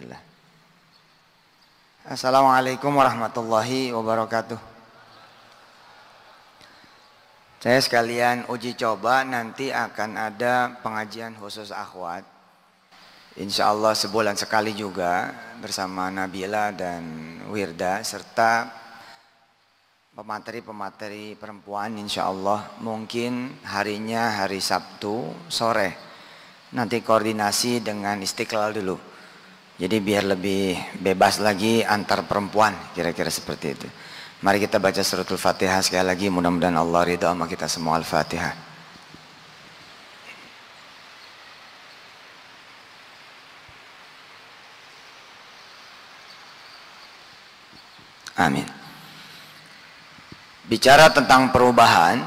Jazakillah. Assalamualaikum warahmatullahi wabarakatuh. Saya sekalian uji coba nanti akan ada pengajian khusus akhwat. Insya Allah sebulan sekali juga bersama Nabila dan Wirda serta pemateri-pemateri perempuan insya Allah mungkin harinya hari Sabtu sore. Nanti koordinasi dengan istiqlal dulu. Jadi biar lebih bebas lagi antar perempuan kira-kira seperti itu. Mari kita baca suratul Fatihah sekali lagi mudah-mudahan Allah ridha sama kita semua Al-Fatihah. Amin. Bicara tentang perubahan,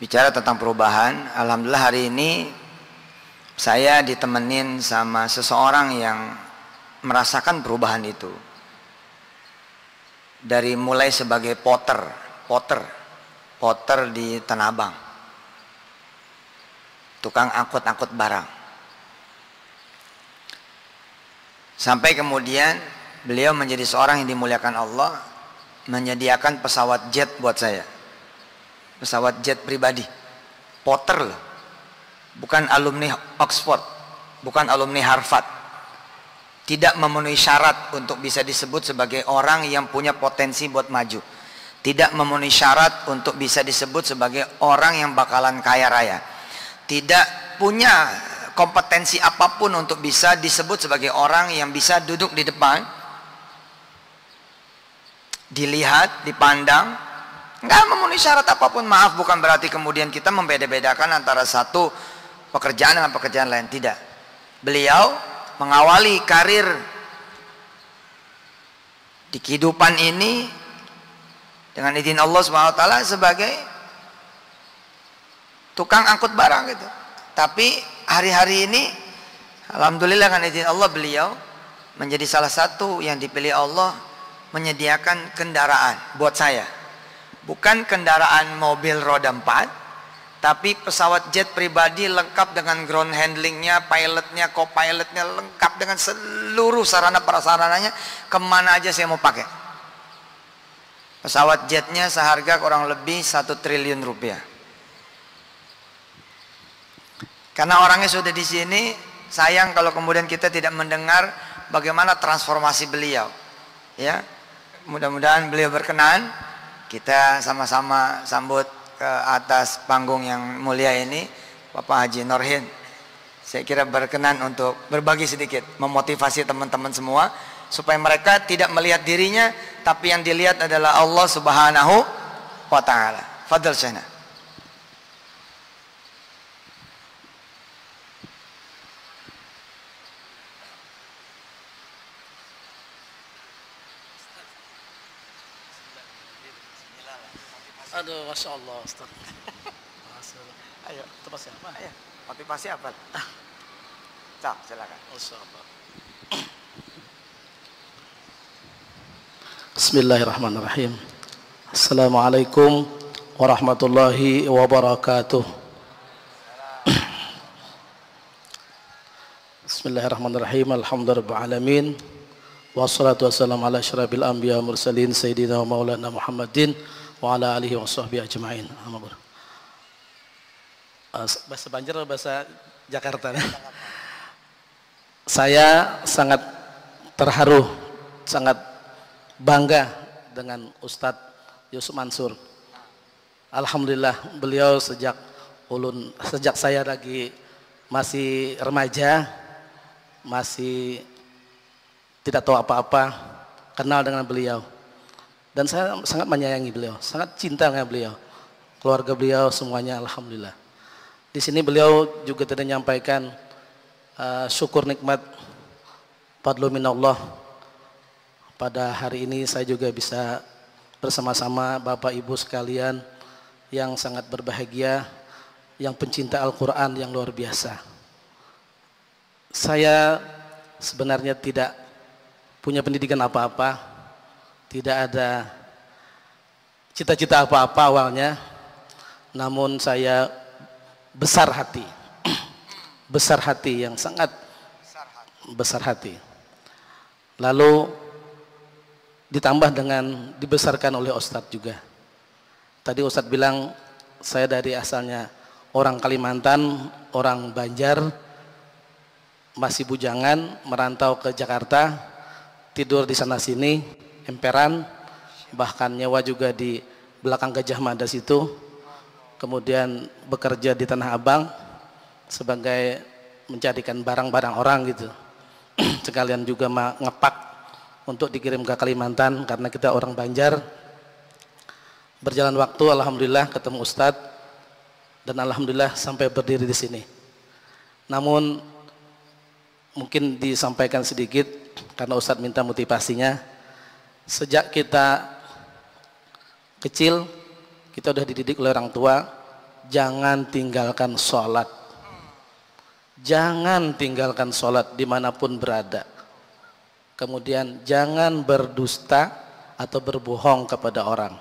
bicara tentang perubahan, alhamdulillah hari ini saya ditemenin sama seseorang yang merasakan perubahan itu. Dari mulai sebagai potter potter potter di Tanah tukang angkut-angkut barang. Sampai kemudian beliau menjadi seorang yang dimuliakan Allah menyediakan pesawat jet buat saya. Pesawat jet pribadi. Potter loh bukan alumni Oxford, bukan alumni Harvard. Tidak memenuhi syarat untuk bisa disebut sebagai orang yang punya potensi buat maju. Tidak memenuhi syarat untuk bisa disebut sebagai orang yang bakalan kaya raya. Tidak punya kompetensi apa pun untuk bisa disebut sebagai orang yang bisa duduk di depan dilihat, dipandang nggak memenuhi syarat apa pun maaf bukan berarti kemudian kita membeda-bedakan antara satu pekerjaan dengan pekerjaan lain? Tidak. Beliau mengawali karir di kehidupan ini dengan izin Allah SWT sebagai tukang angkut barang gitu. Tapi hari-hari ini Alhamdulillah dengan izin Allah beliau menjadi salah satu yang dipilih Allah menyediakan kendaraan buat saya. Bukan kendaraan mobil roda empat tapi pesawat jet pribadi lengkap dengan ground handlingnya, pilotnya, co-pilotnya lengkap dengan seluruh sarana prasarananya. Ke mana aja saya mau pakai. Pesawat jetnya seharga kurang lebih satu triliun rupiah. Karena orangnya sudah di sini, sayang kalau kemudian kita tidak mendengar bagaimana transformasi beliau. Ya, mudah-mudahan beliau berkenan. Kita sama-sama sambut ke atas panggung yang mulia ini Bapak Haji Norhin saya kira berkenan untuk berbagi sedikit memotivasi teman-teman semua supaya mereka tidak melihat dirinya tapi yang dilihat adalah Allah Subhanahu wa taala. Fadl Syahna. Aduh, masya Allah, Ustaz. Ayo, Motivasi apa? ayo. Motivasi apa? Cak, silakan. Masya Allah. Bismillahirrahmanirrahim. Assalamualaikum warahmatullahi wabarakatuh. Bismillahirrahmanirrahim. Alhamdulillahirrahmanirrahim. Wassalatu wassalamu ala asyrafil anbiya mursalin sayyidina wa maulana Muhammadin wa ala alihi wa sahbihi ajma'in. Uh, bahasa Banjar atau bahasa Jakarta? Saya sangat terharu, sangat bangga dengan Ustadz Yusuf Mansur. Alhamdulillah beliau sejak ulun sejak saya lagi masih remaja, masih tidak tahu apa-apa, kenal dengan beliau dan saya sangat menyayangi beliau, sangat cinta dengan beliau. Keluarga beliau semuanya alhamdulillah. Di sini beliau juga tidak menyampaikan uh, syukur nikmat fadlu minallah. Pada hari ini saya juga bisa bersama-sama Bapak Ibu sekalian yang sangat berbahagia, yang pencinta Al-Qur'an yang luar biasa. Saya sebenarnya tidak punya pendidikan apa-apa, tidak ada cita-cita apa-apa awalnya namun saya besar hati besar hati yang sangat besar hati. Lalu ditambah dengan dibesarkan oleh Ustadz juga. Tadi Ustadz bilang saya dari asalnya orang Kalimantan, orang Banjar, masih bujangan, merantau ke Jakarta, tidur di sana sini, emperan, bahkan nyewa juga di belakang Gajah Mada situ, kemudian bekerja di Tanah Abang sebagai mencarikan barang-barang orang gitu. Sekalian juga ngepak untuk dikirim ke Kalimantan karena kita orang Banjar. Berjalan waktu alhamdulillah ketemu Ustadz dan alhamdulillah sampai berdiri di sini. Namun mungkin disampaikan sedikit karena Ustadz minta motivasinya. Sejak kita kecil kita sudah dididik oleh orang tua jangan tinggalkan sholat. Jangan tinggalkan sholat di mana pun berada. Kemudian jangan berdusta atau berbohong kepada orang.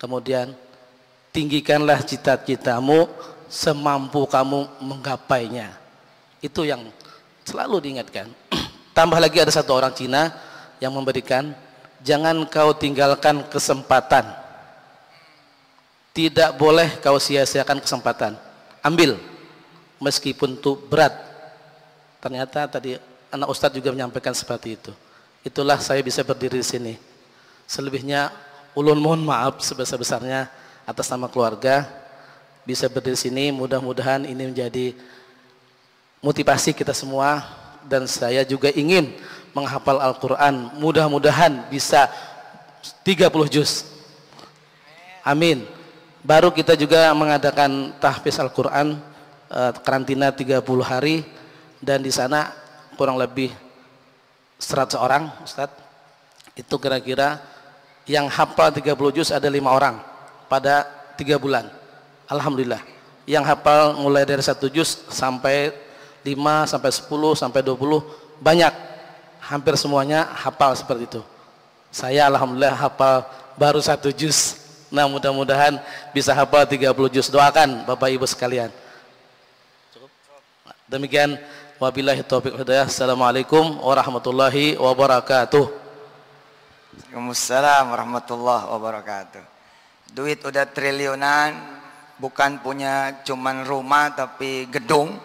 Kemudian tinggikanlah cita-citamu semampu kamu menggapainya. Itu yang selalu diingatkan. Tambah lagi ada satu orang Cina yang memberikan jangan kau tinggalkan kesempatan. Tidak boleh kau sia-siakan kesempatan. Ambil, meskipun itu berat. Ternyata tadi anak ustadz juga menyampaikan seperti itu. Itulah saya bisa berdiri di sini. Selebihnya ulun mohon maaf sebesar-besarnya atas nama keluarga bisa berdiri di sini. Mudah-mudahan ini menjadi motivasi kita semua dan saya juga ingin menghafal Al-Quran mudah-mudahan bisa 30 juz. Amin. Baru kita juga mengadakan tahfiz Al-Quran uh, karantina 30 hari dan di sana kurang lebih 100 orang Ustadz. Itu kira-kira yang hafal 30 juz ada lima orang pada tiga bulan. Alhamdulillah. Yang hafal mulai dari satu juz sampai 5 sampai 10 sampai 20 banyak hampir semuanya hafal seperti itu. Saya alhamdulillah hafal baru satu juz. Nah mudah-mudahan bisa hafal 30 juz. Doakan Bapak Ibu sekalian. Demikian wabillahi taufiq hidayah. Assalamualaikum warahmatullahi wabarakatuh. Waalaikumsalam warahmatullahi wabarakatuh. Duit udah triliunan, bukan punya cuman rumah tapi gedung,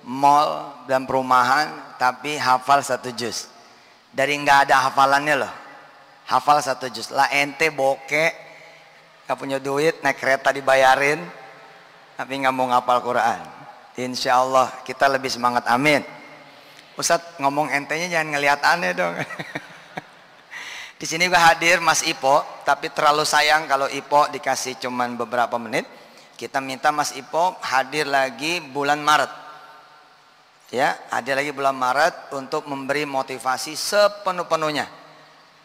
mall dan perumahan, tapi hafal satu juz dari nggak ada hafalannya loh. Hafal satu juz. Lah ente bokek nggak punya duit naik kereta dibayarin tapi nggak mau ngapal Quran. Insya Allah kita lebih semangat amin. Ustadz ngomong entenya jangan ngelihat aneh dong. Di sini juga hadir Mas Ipo tapi terlalu sayang kalau Ipo dikasih cuman beberapa menit. Kita minta Mas Ipo hadir lagi bulan Maret ya ada lagi bulan Maret untuk memberi motivasi sepenuh-penuhnya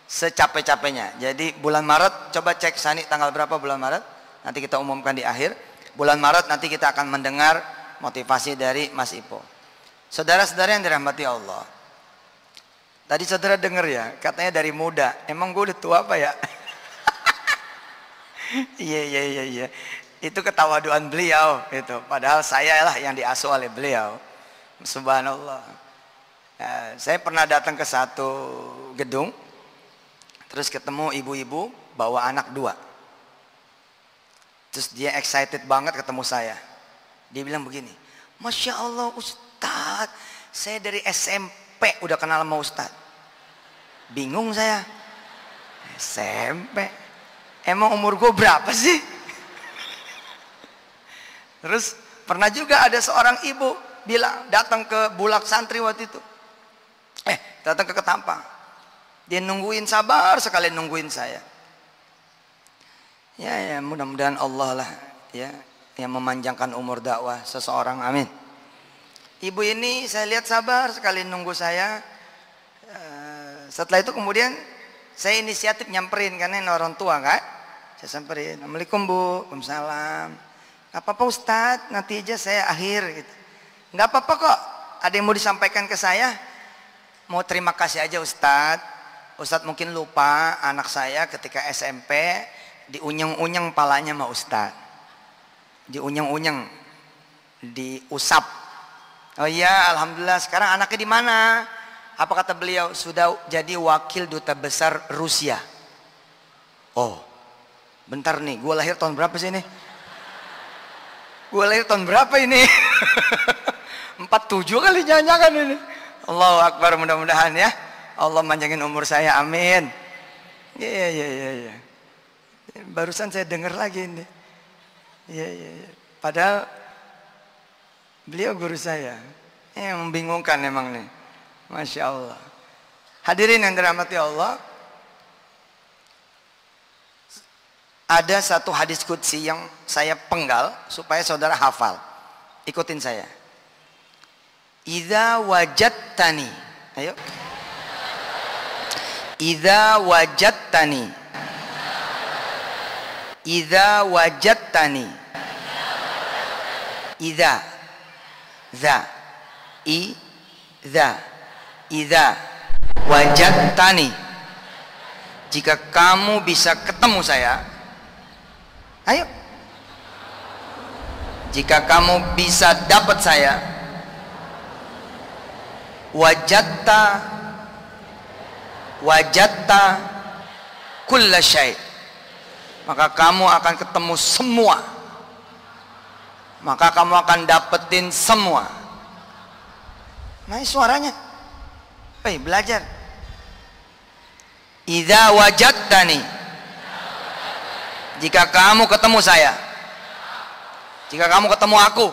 secapek-capeknya. Jadi bulan Maret coba cek Sani tanggal berapa bulan Maret? Nanti kita umumkan di akhir. Bulan Maret nanti kita akan mendengar motivasi dari Mas Ipo. Saudara-saudara yang dirahmati Allah tadi saudara dengar ya katanya dari muda emang gue udah tua apa ya? Iya iya iya iya. Itu ketawaduan beliau itu padahal saya lah yang diasuh oleh beliau Subhanallah. Ya, saya pernah datang ke satu gedung, terus ketemu ibu-ibu bawa anak dua. Terus dia excited banget ketemu saya. Dia bilang begini, Masya Allah Ustadz, saya dari SMP udah kenal sama Ustadz. Bingung saya. SMP? Emang umur gue berapa sih? Terus pernah juga ada seorang ibu bilang datang ke bulak santri waktu itu. Eh datang ke ketampang. Dia nungguin sabar sekali nungguin saya. Ya ya mudah-mudahan Allah lah ya yang memanjangkan umur dakwah seseorang amin. Ibu ini saya lihat sabar sekali nunggu saya. Eh, setelah itu kemudian saya inisiatif nyamperin karena ini orang tua kan? Saya samperin Assalamualaikum bu. Waalaikumsalam. Apa-apa Ustadz? Nanti aja saya akhir gitu Nggak apa-apa kok. Ada yang mau disampaikan ke saya? Mau terima kasih aja Ustadz. Ustadz mungkin lupa anak saya ketika SMP diunyeng-unyeng palanya sama Ustadz. Diunyeng-unyeng. Diusap. Oh iya, alhamdulillah. Sekarang anaknya di mana? Apa kata beliau? Sudah jadi wakil duta besar Rusia. Oh, bentar nih. Gue lahir tahun berapa sih ini? Gue lahir tahun berapa ini? 47 kali jangan-jangan ini. Allahu Akbar mudah-mudahan ya. Allah manjangin umur saya, amin. Iya, iya, iya, iya. Barusan saya dengar lagi ini. Iya, iya, iya. Padahal beliau guru saya. Yang membingungkan emang nih. Masya Allah. Hadirin yang dirahmati Allah. Ada satu hadis kudsi yang saya penggal supaya saudara hafal. Ikutin saya. Iza wajattani. Ayo. Iza wajattani. Iza wajattani. Iza. Za. I. Za Iza wajatani Jika kamu bisa ketemu saya Ayo Jika kamu bisa dapat saya Wajatta Wajatta Kulla syai Maka kamu akan ketemu semua Maka kamu akan dapetin semua Nah suaranya Hei, belajar. Idza wajadtani. Jika kamu ketemu saya. Jika kamu ketemu aku.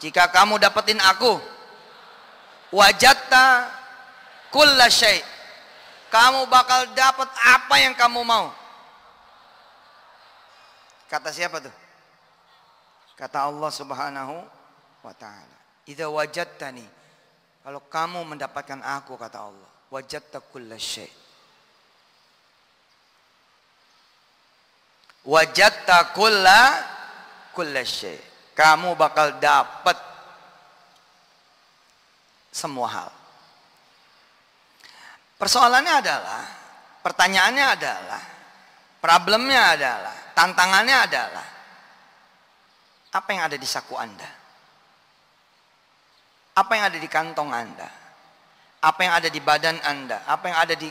Jika kamu dapetin aku. Wajadta kulla syai. Kamu bakal dapat apa yang kamu mau. Kata siapa tuh? Kata Allah Subhanahu wa taala. Idza wajadtani kalau kamu mendapatkan aku kata Allah, wajatta kulla syai. Wajatta kulla kulla syai. Kamu bakal dapat semua hal. Persoalannya adalah, pertanyaannya adalah, problemnya adalah, tantangannya adalah, apa yang ada di saku Anda? Apa yang ada di kantong Anda? Apa yang ada di badan Anda? Apa yang ada di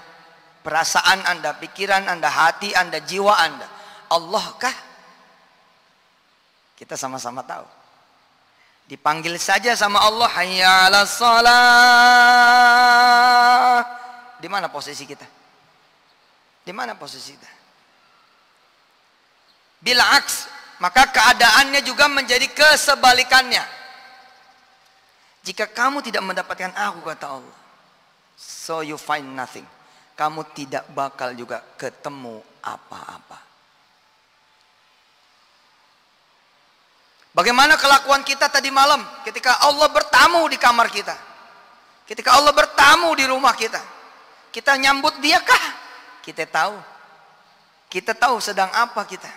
perasaan Anda, pikiran Anda, hati Anda, jiwa Anda? Allahkah? Kita sama-sama tahu. Dipanggil saja sama Allah, hayya ala salah. Di mana posisi kita? Di mana posisi kita? Bila aks, maka keadaannya juga menjadi kesebalikannya. Jika kamu tidak mendapatkan aku kata Allah. So you find nothing. Kamu tidak bakal juga ketemu apa-apa. Bagaimana kelakuan kita tadi malam ketika Allah bertamu di kamar kita? Ketika Allah bertamu di rumah kita. Kita nyambut dia kah? Kita tahu. Kita tahu sedang apa kita.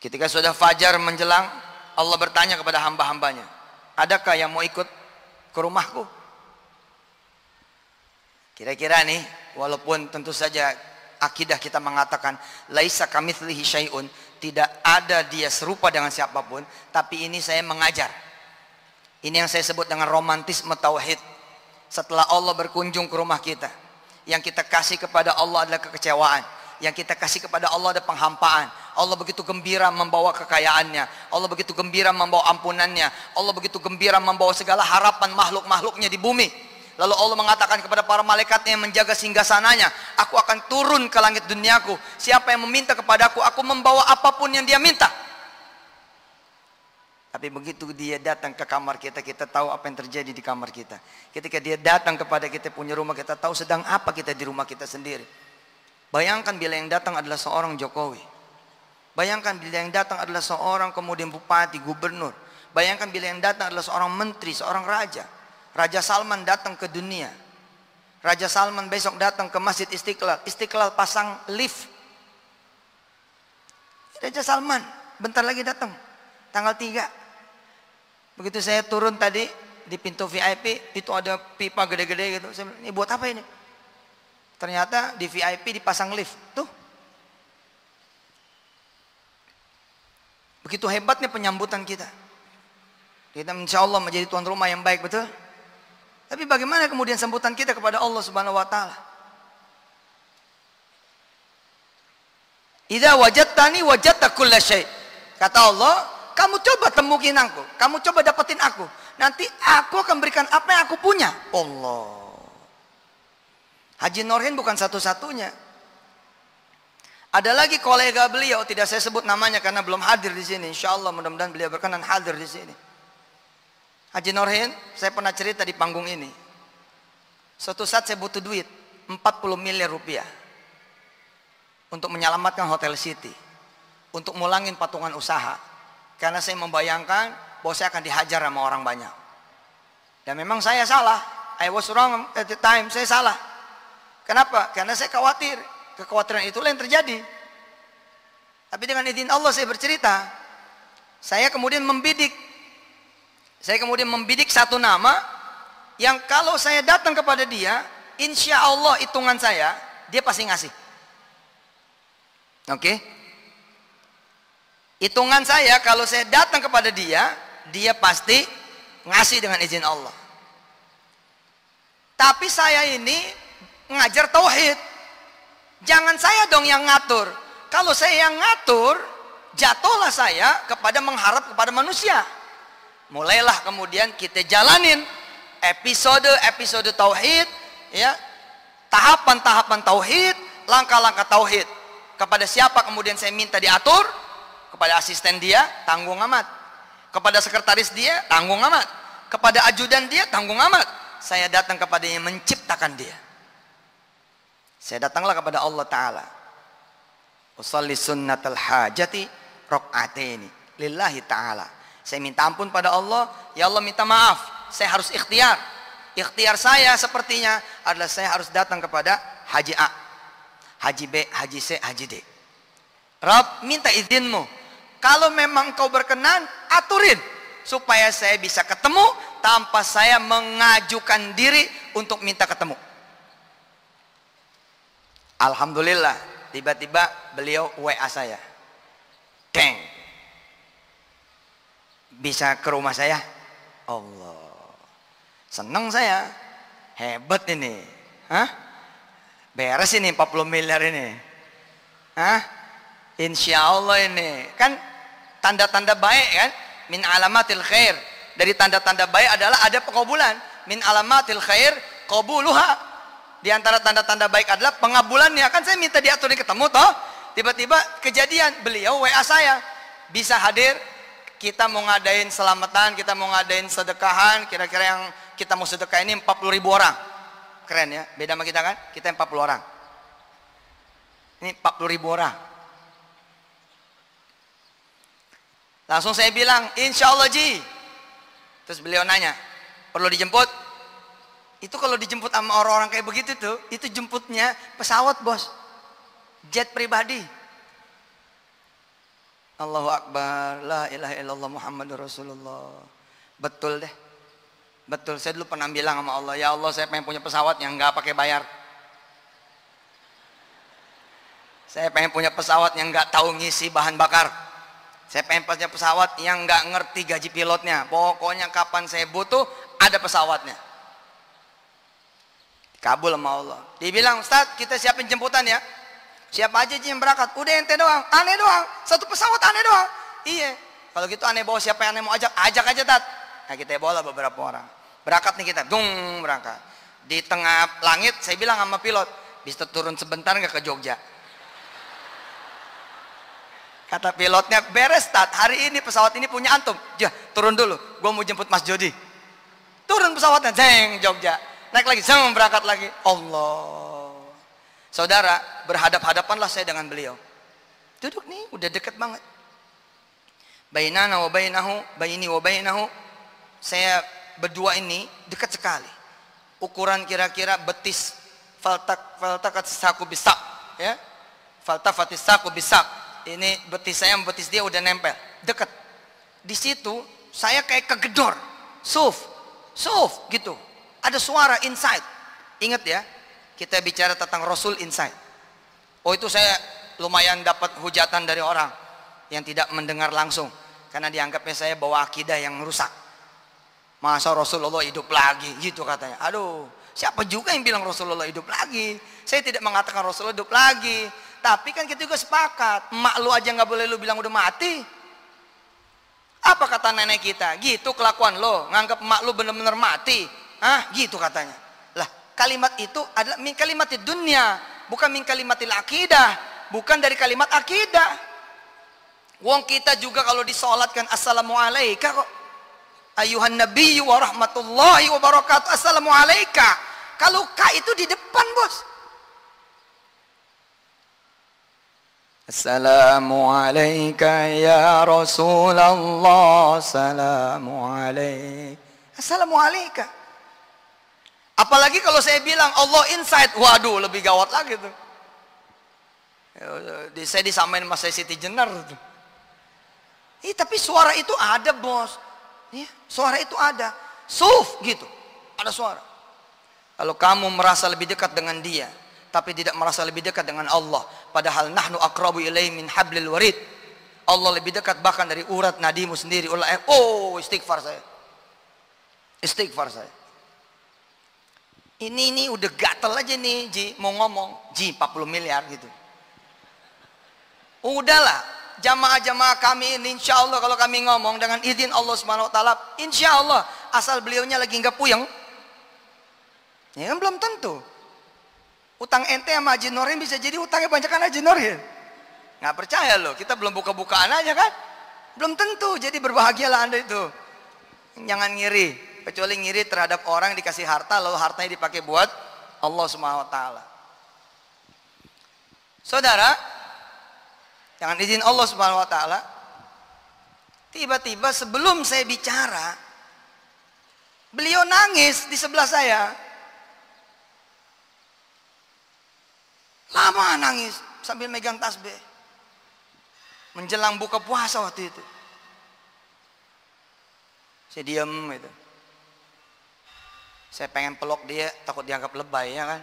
Ketika sudah fajar menjelang, Allah bertanya kepada hamba-hambanya, adakah yang mau ikut ke rumahku? Kira-kira nih, walaupun tentu saja akidah kita mengatakan laisa kamitslihi syai'un, tidak ada dia serupa dengan siapa pun, tapi ini saya mengajar. Ini yang saya sebut dengan romantisme tauhid. Setelah Allah berkunjung ke rumah kita, yang kita kasih kepada Allah adalah kekecewaan yang kita kasih kepada Allah ada penghampaan. Allah begitu gembira membawa kekayaannya. Allah begitu gembira membawa ampunannya. Allah begitu gembira membawa segala harapan makhluk-makhluknya di bumi. Lalu Allah mengatakan kepada para malaikatnya yang menjaga singgasananya, aku akan turun ke langit duniaku. Siapa yang meminta kepadaku, aku membawa apa pun yang dia minta. Tapi begitu dia datang ke kamar kita, kita tahu apa yang terjadi di kamar kita. Ketika dia datang kepada kita punya rumah, kita tahu sedang apa kita di rumah kita sendiri. Bayangkan bila yang datang adalah seorang Jokowi. Bayangkan bila yang datang adalah seorang kemudian bupati, gubernur. Bayangkan bila yang datang adalah seorang menteri, seorang raja. Raja Salman datang ke dunia. Raja Salman besok datang ke Masjid Istiqlal. Istiqlal pasang lift. Raja Salman bentar lagi datang. Tanggal 3. Begitu saya turun tadi di pintu VIP itu ada pipa gede-gede gitu. Saya bilang, ini buat apa ini? Ternyata di VIP dipasang lift. Tuh. Begitu hebatnya penyambutan kita. Kita insya Allah menjadi tuan rumah yang baik, betul? Tapi bagaimana kemudian sambutan kita kepada Allah Subhanahu wa taala? Idza wajadtani wajadta kulla syai. Kata Allah, kamu coba temukin aku, kamu coba dapetin aku. Nanti aku akan berikan apa yang aku punya. Allah. Haji Norhin bukan satu-satunya. Ada lagi kolega beliau, tidak saya sebut namanya karena belum hadir di sini. Insya Allah mudah-mudahan beliau berkenan hadir di sini. Haji Norhin, saya pernah cerita di panggung ini. Suatu saat saya butuh duit, 40 miliar rupiah. Untuk menyelamatkan Hotel City. Untuk mulangin patungan usaha. Karena saya membayangkan bahwa saya akan dihajar sama orang banyak. Dan memang saya salah. I was wrong at the time, saya salah. Kenapa? Karena saya khawatir. Kekhawatiran itulah yang terjadi. Tapi dengan izin Allah saya bercerita. Saya kemudian membidik saya kemudian membidik satu nama yang kalau saya datang kepada dia, insya Allah hitungan saya, dia pasti ngasih. Oke? Okay? Hitungan saya kalau saya datang kepada dia, dia pasti ngasih dengan izin Allah. Tapi saya ini ngajar tauhid. Jangan saya dong yang ngatur. Kalau saya yang ngatur, jatuhlah saya kepada mengharap kepada manusia mulailah kemudian kita jalanin episode-episode tauhid ya. Tahapan-tahapan tauhid langkah-langkah tauhid. Kepada siapa kemudian saya minta diatur? Kepada asisten dia tanggung amat. Kepada sekretaris dia tanggung amat. Kepada ajudan dia tanggung amat. Saya datang kepada yang menciptakan dia. Saya datanglah kepada Allah Ta'ala. Usalli sunnatal hajati rok'ataini lillahi ta'ala saya minta ampun pada Allah, ya Allah minta maaf. Saya harus ikhtiar. Ikhtiar saya sepertinya adalah saya harus datang kepada Haji A, Haji B, Haji C, Haji D. Rob minta izinmu. Kalau memang kau berkenan, aturin supaya saya bisa ketemu tanpa saya mengajukan diri untuk minta ketemu. Alhamdulillah, tiba-tiba beliau WA saya. Deng, bisa ke rumah saya? Allah. Senang saya. Hebat ini. Hah? Beres ini 40 miliar ini. Hah? Insya Allah ini. Kan tanda-tanda baik kan? Min alamatil khair. Dari tanda-tanda baik adalah ada pengabulan. Min alamatil khair qabuluha. Di antara tanda-tanda baik adalah pengabulannya. Kan saya minta diaturin ketemu toh. Tiba-tiba kejadian beliau WA saya. Bisa hadir kita mau ngadain selamatan, kita mau ngadain sedekahan, kira-kira yang kita mau sedekah ini 40 ribu orang. Keren ya, beda sama kita kan? Kita 40 orang. Ini 40 ribu orang. Langsung saya bilang, insya Allah Ji. Terus beliau nanya, perlu dijemput? Itu kalau dijemput sama orang-orang kayak begitu tuh, itu jemputnya pesawat bos. Jet pribadi. Allahu Akbar, la ilaha illallah Muhammadur Rasulullah. Betul deh. Betul, saya dulu pernah bilang sama Allah, ya Allah saya pengen punya pesawat yang nggak pakai bayar. Saya pengen punya pesawat yang nggak tahu ngisi bahan bakar. Saya pengen punya pesawat yang nggak ngerti gaji pilotnya. Pokoknya kapan saya butuh, ada pesawatnya. Kabul sama Allah. Dibilang, Ustaz, kita siapin jemputan ya. Siapa aja yang berangkat? Udah ente doang, aneh doang. Satu pesawat aneh doang. Iya. Kalau gitu aneh bawa siapa yang aneh mau ajak? Ajak aja tat. Nah kita bawa beberapa orang. Berangkat nih kita, dung berangkat. Di tengah langit saya bilang sama pilot, bisa turun sebentar nggak ke Jogja? Kata pilotnya, beres tat, hari ini pesawat ini punya antum. Ya, turun dulu, gue mau jemput Mas Jody. Turun pesawatnya, zeng, Jogja. Naik lagi, zeng, berangkat lagi. Allah. Saudara, berhadap-hadapanlah saya dengan beliau. Duduk nih, udah deket banget. Bainana wa bainahu, baini wa bainahu. Saya berdua ini dekat sekali. Ukuran kira-kira betis faltak faltakat saku bisa, ya. Faltafatis saku bisa. Ini betis saya betis dia udah nempel, dekat. Di situ saya kayak kegedor, suf, suf gitu. Ada suara inside. Ingat ya, kita bicara tentang Rasul Insight. Oh itu saya lumayan dapat hujatan dari orang. yang tidak mendengar langsung karena dianggapnya saya bawa akidah yang rusak. Masa Rasulullah hidup lagi gitu katanya. Aduh, siapa juga yang bilang Rasulullah hidup lagi? Saya tidak mengatakan Rasulullah hidup lagi. Tapi kan kita juga sepakat, emak lu aja nggak boleh lu bilang udah mati. Apa kata nenek kita? Gitu kelakuan lo, nganggap emak lu bener-bener mati. Ah, gitu katanya. Kalimat itu adalah min kalimat dunia, bukan min kalimatil akidah, bukan dari kalimat akidah. Wong kita juga kalau disolatkan assalamualaikum kok. Ayuhan Nabi wa rahmatullahi wa barakatuh. Assalamualaikum. Kalau ka itu di depan, Bos. Assalamualaikum ya Rasulullah. Assalamualaikum. Assalamualaikum. Apalagi kalau saya bilang Allah inside, waduh lebih gawat lagi tuh. Ya, saya disamain sama saya Siti Jenar tuh. Ih, tapi suara itu ada bos. Ya, suara itu ada. Suf gitu. Ada suara. Kalau kamu merasa lebih dekat dengan dia, tapi tidak merasa lebih dekat dengan Allah padahal nahnu akrabu ilaihi min hablil warid Allah lebih dekat bahkan dari urat nadimu sendiri oh istighfar saya istighfar saya ini ini udah gatel aja nih Ji mau ngomong Ji 40 miliar gitu udahlah jamaah-jamaah kami ini insya Allah kalau kami ngomong dengan izin Allah subhanahu wa ta'ala insya Allah asal beliaunya lagi nggak puyeng ya kan belum tentu Utang ente sama Haji Norin bisa jadi utangnya banyak kan Haji Norin. Nggak percaya loh, kita belum buka-bukaan aja kan? Belum tentu, jadi berbahagialah anda itu. Jangan ngiri, kecuali ngiri terhadap orang dikasih harta, lalu hartanya dipakai buat Allah Subhanahu Wa Taala. Saudara, jangan izin Allah Subhanahu Wa Taala. Tiba-tiba sebelum saya bicara, beliau nangis di sebelah saya. Lama nangis sambil megang tasbih. Menjelang buka puasa waktu itu. Saya diam itu. Saya pengen peluk dia, takut dianggap lebay ya kan.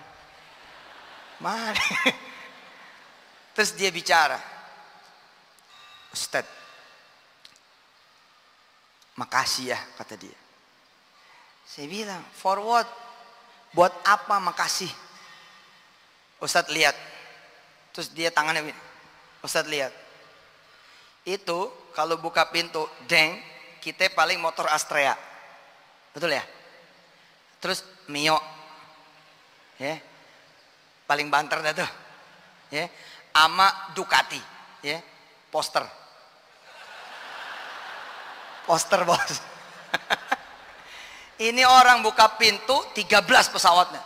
Mari. Terus dia bicara. Ustad, makasih ya kata dia. Saya bilang, for what? Buat apa makasih? Ustadz lihat. Terus dia tangannya begini. Ustadz lihat. Itu kalau buka pintu, deng, kita paling motor Astrea. Betul ya? Terus Mio. Ya. Paling banter dah tuh. Ya. Ama Ducati, ya. Poster. Poster, Bos. Ini orang buka pintu 13 pesawatnya.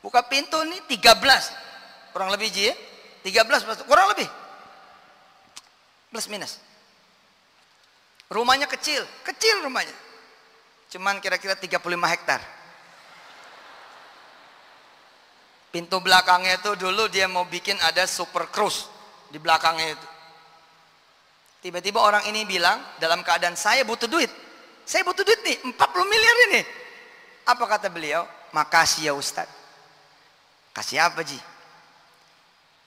Buka pintu nih 13. Kurang lebih Ji ya? 13 kurang lebih. Plus minus. Rumahnya kecil, kecil rumahnya. Cuman kira-kira 35 hektar. Pintu belakangnya itu dulu dia mau bikin ada super cruise di belakangnya itu. Tiba-tiba orang ini bilang dalam keadaan saya butuh duit. Saya butuh duit nih, 40 miliar ini. Apa kata beliau? Makasih ya Ustadz. Kasih apa Ji?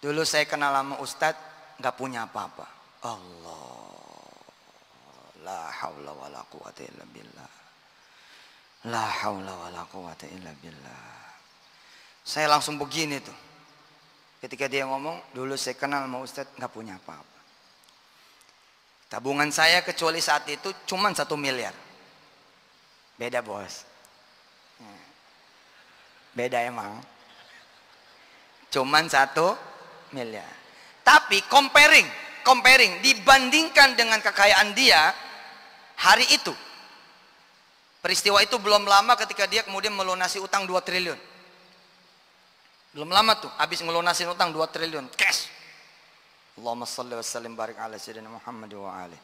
Dulu saya kenal sama Ustadz nggak punya apa-apa. Allah. La haula wa la quwata illa billah. La haula wa quwata illa billah. Saya langsung begini tuh. Ketika dia ngomong, dulu saya kenal sama Ustadz nggak punya apa-apa. Tabungan saya kecuali saat itu cuma satu miliar. Beda bos. Beda emang cuman satu miliar tapi comparing comparing dibandingkan dengan kekayaan dia hari itu peristiwa itu belum lama ketika dia kemudian melunasi utang 2 triliun belum lama tuh habis melunasi utang 2 triliun cash Allahumma salli wa sallim barik ala sayyidina Muhammad wa ali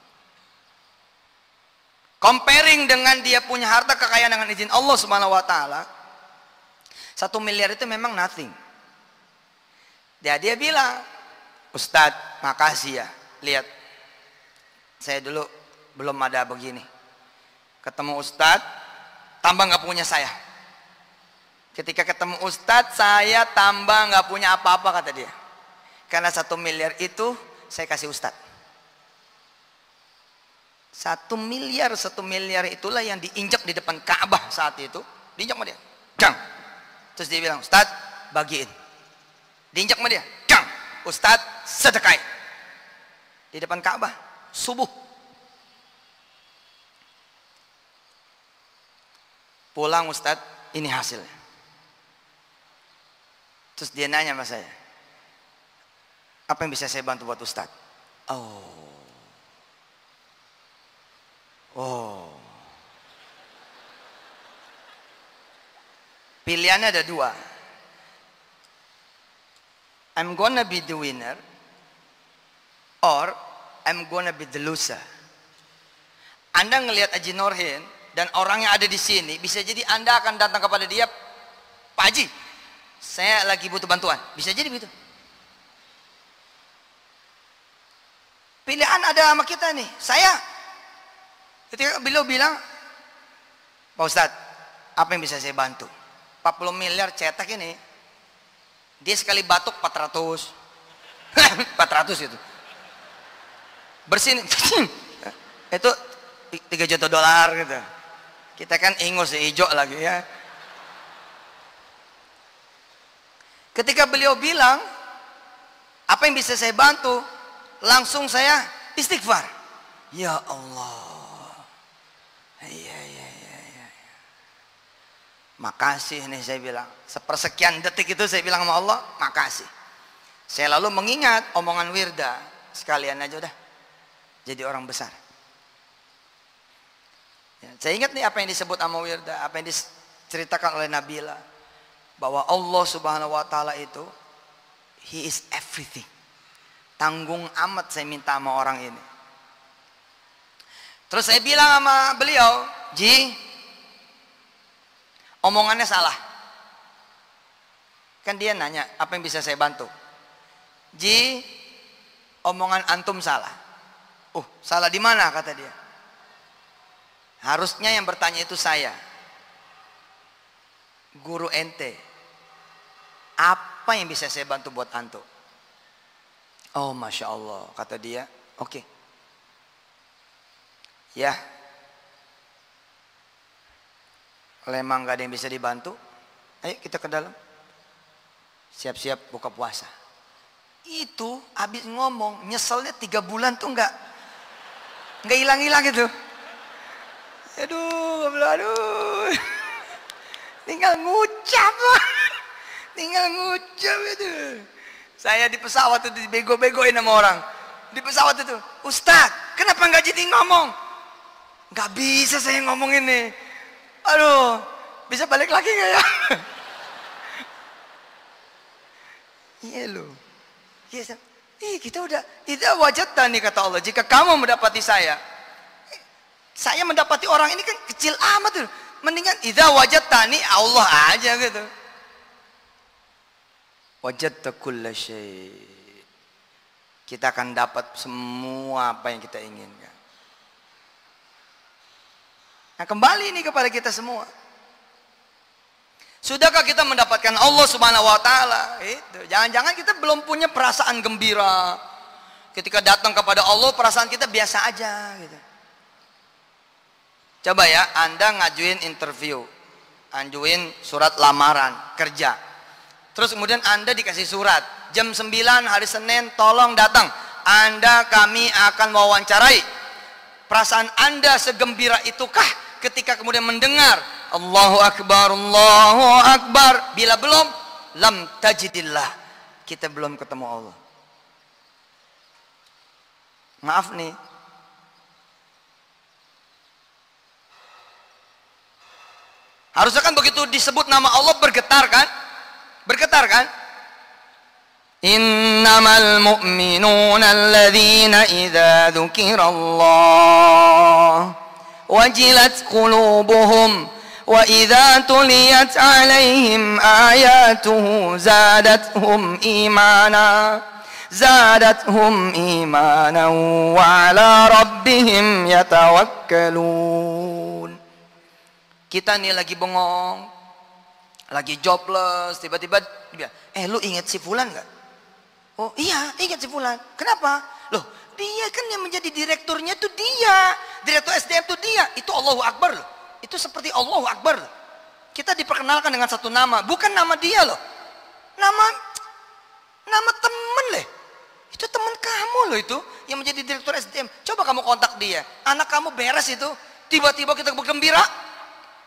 comparing dengan dia punya harta kekayaan dengan izin Allah subhanahu wa ta'ala satu miliar itu memang nothing dia dia bilang, Ustadz, makasih ya. Lihat, saya dulu belum ada begini. Ketemu Ustadz, tambah nggak punya saya. Ketika ketemu Ustadz, saya tambah nggak punya apa-apa kata dia. Karena satu miliar itu saya kasih Ustadz. Satu miliar, satu miliar itulah yang diinjak di depan Ka'bah saat itu. Diinjak sama dia. Gang. Terus dia bilang, Ustaz, bagiin. Diinjak sama dia. Gang. Ustaz, sedekai. Di depan Ka'bah. Subuh. Pulang Ustaz, ini hasilnya. Terus dia nanya sama saya. Apa yang bisa saya bantu buat Ustaz? Oh. Oh. Pilihannya ada dua. I'm gonna be the winner or I'm gonna be the loser. Anda ngelihat Haji Norhin dan orang yang ada di sini, bisa jadi Anda akan datang kepada dia, Pak Haji, saya lagi butuh bantuan. Bisa jadi begitu. Pilihan ada sama kita nih. Saya Ketika beliau bilang, Pak Ustadz, apa yang bisa saya bantu? 40 miliar cetak ini, dia sekali batuk 400. 400 itu. Bersin, itu 3 juta dolar gitu. Kita kan ingus hijau lagi ya. Ketika beliau bilang, apa yang bisa saya bantu? Langsung saya istighfar. Ya Allah. Iya, iya, iya, iya. Makasih nih saya bilang. Sepersekian detik itu saya bilang sama Allah, makasih. Saya lalu mengingat omongan Wirda. Sekalian aja udah. Jadi orang besar. Ya, saya ingat nih apa yang disebut sama Wirda. Apa yang diceritakan oleh Nabila. Bahwa Allah subhanahu wa ta'ala itu. He is everything. Tanggung amat saya minta sama orang ini. Terus saya bilang sama beliau, Ji, omongannya salah. Kan dia nanya, apa yang bisa saya bantu? Ji, omongan antum salah. Oh, salah di mana kata dia? Harusnya yang bertanya itu saya. Guru ente. Apa yang bisa saya bantu buat antum? Oh, Masya Allah, kata dia. Oke. Okay. Ya. Kalau gak ada yang bisa dibantu, ayo kita ke dalam. Siap-siap buka puasa. Itu habis ngomong, nyeselnya tiga bulan tuh nggak nggak hilang-hilang gitu. Aduh, aduh. Tinggal ngucap. Tinggal ngucap itu. Saya di pesawat itu dibego-begoin sama orang. Di pesawat itu, Ustaz, kenapa nggak jadi ngomong? Gak bisa saya ngomong ini. Aduh, bisa balik lagi gak ya? iya loh. Iya, kita udah tidak wajat nih kata Allah. Jika kamu mendapati saya, saya mendapati orang ini kan kecil amat tuh. Mendingan idza wajadtani Allah aja gitu. Wajadta kulla syai. Kita akan dapat semua apa yang kita inginkan. Nah kembali ini kepada kita semua. Sudahkah kita mendapatkan Allah Subhanahu wa taala? Jangan-jangan kita belum punya perasaan gembira. Ketika datang kepada Allah perasaan kita biasa aja gitu. Coba ya, Anda ngajuin interview. Anjuin surat lamaran kerja. Terus kemudian Anda dikasih surat. Jam 9 hari Senin tolong datang. Anda kami akan wawancarai. Perasaan Anda segembira itukah ketika kemudian mendengar Allahu Akbar, Allahu Akbar. Bila belum, lam tajidillah. Kita belum ketemu Allah. Maaf nih. Harusnya kan begitu disebut nama Allah bergetar kan? Bergetar kan? Innamal mu'minuna alladhina idza dzukirallah wajilat qulubuhum wa idza tuliyat 'alaihim ayatuhu zadatuhum imana zadatuhum imanan wa 'ala rabbihim yatawakkalun kita nih lagi bengong lagi jobless tiba-tiba eh lu inget si fulan nggak oh iya inget si fulan kenapa loh Dia kan yang menjadi direkturnya itu dia. Direktur SDM itu dia. Itu Allahu Akbar loh. Itu seperti Allahu Akbar loh. Kita diperkenalkan dengan satu nama. Bukan nama dia loh. Nama nama temen loh. Itu teman kamu loh itu. Yang menjadi direktur SDM. Coba kamu kontak dia. Anak kamu beres itu. Tiba-tiba kita bergembira.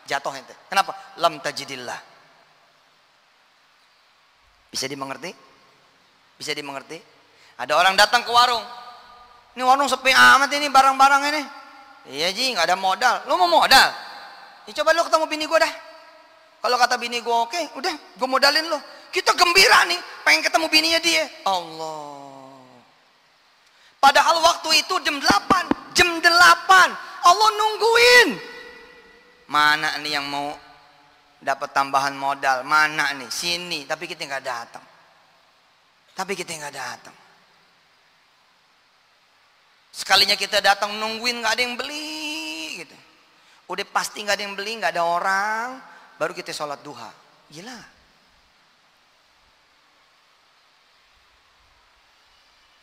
Jatuh ente. Kenapa? Lam tajidillah. Bisa dimengerti? Bisa dimengerti? Ada orang datang ke warung. Ini warung sepi amat ini barang-barang ini. Iya Ji, nggak ada modal. Lu mau modal? Ya, coba lu ketemu bini gue dah. Kalau kata bini gue oke, udah gue modalin lu. Kita gembira nih, pengen ketemu bininya dia. Allah. Padahal waktu itu jam 8, jam 8. Allah nungguin. Mana nih yang mau dapat tambahan modal? Mana nih? Sini, tapi kita nggak datang. Tapi kita nggak datang. Sekalinya kita datang nungguin nggak ada yang beli gitu. Udah pasti nggak ada yang beli, nggak ada orang, baru kita sholat duha. Gila.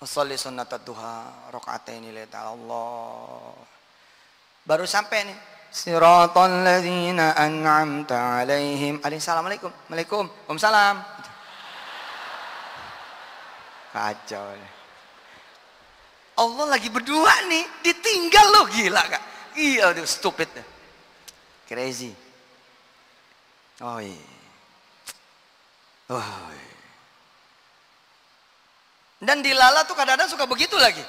Wasalli sunnat duha ini lihat Allah. Baru sampai nih. Siratal ladzina an'amta alaihim. Assalamualaikum. Waalaikum. Waalaikumsalam. Kacau. Allah lagi berdua nih, ditinggal loh gila kak. Iya, stupid. Crazy. Oh iya. Oh iya. Dan di Lala tuh kadang-kadang suka begitu lagi.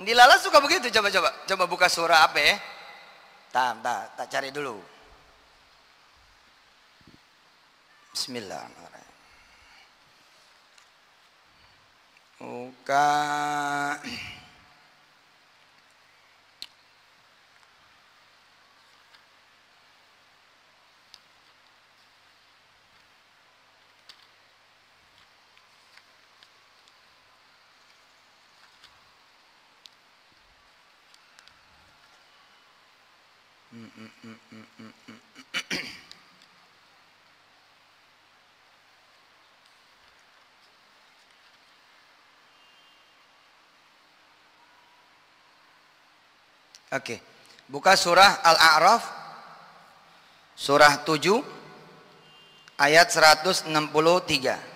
Di Lala suka begitu. Coba-coba. Coba buka surah apa ya. Tak, tak, tak cari dulu. Bismillahirrahmanirrahim. Buka. Oke. Buka surah Al-A'raf surah 7 ayat 163.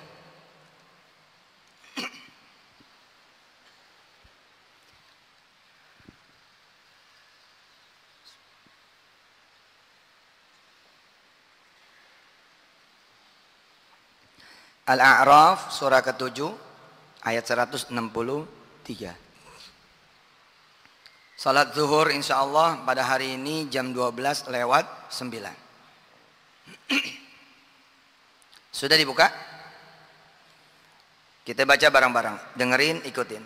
Al-A'raf surah ke-7 ayat 163. Salat zuhur insya Allah pada hari ini jam 12 lewat 9. Sudah dibuka? Kita baca bareng-bareng. Dengerin, ikutin.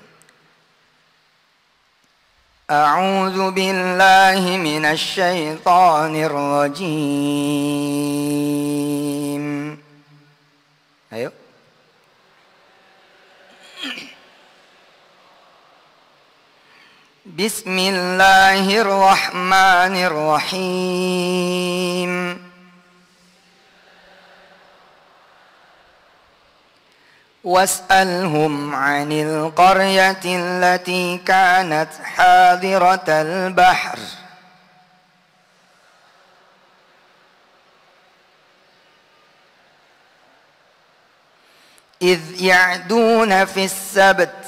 A'udzu billahi minasy syaithanir rajim. بسم الله الرحمن الرحيم. واسألهم عن القرية التي كانت حاضرة البحر. إذ يعدون في السبت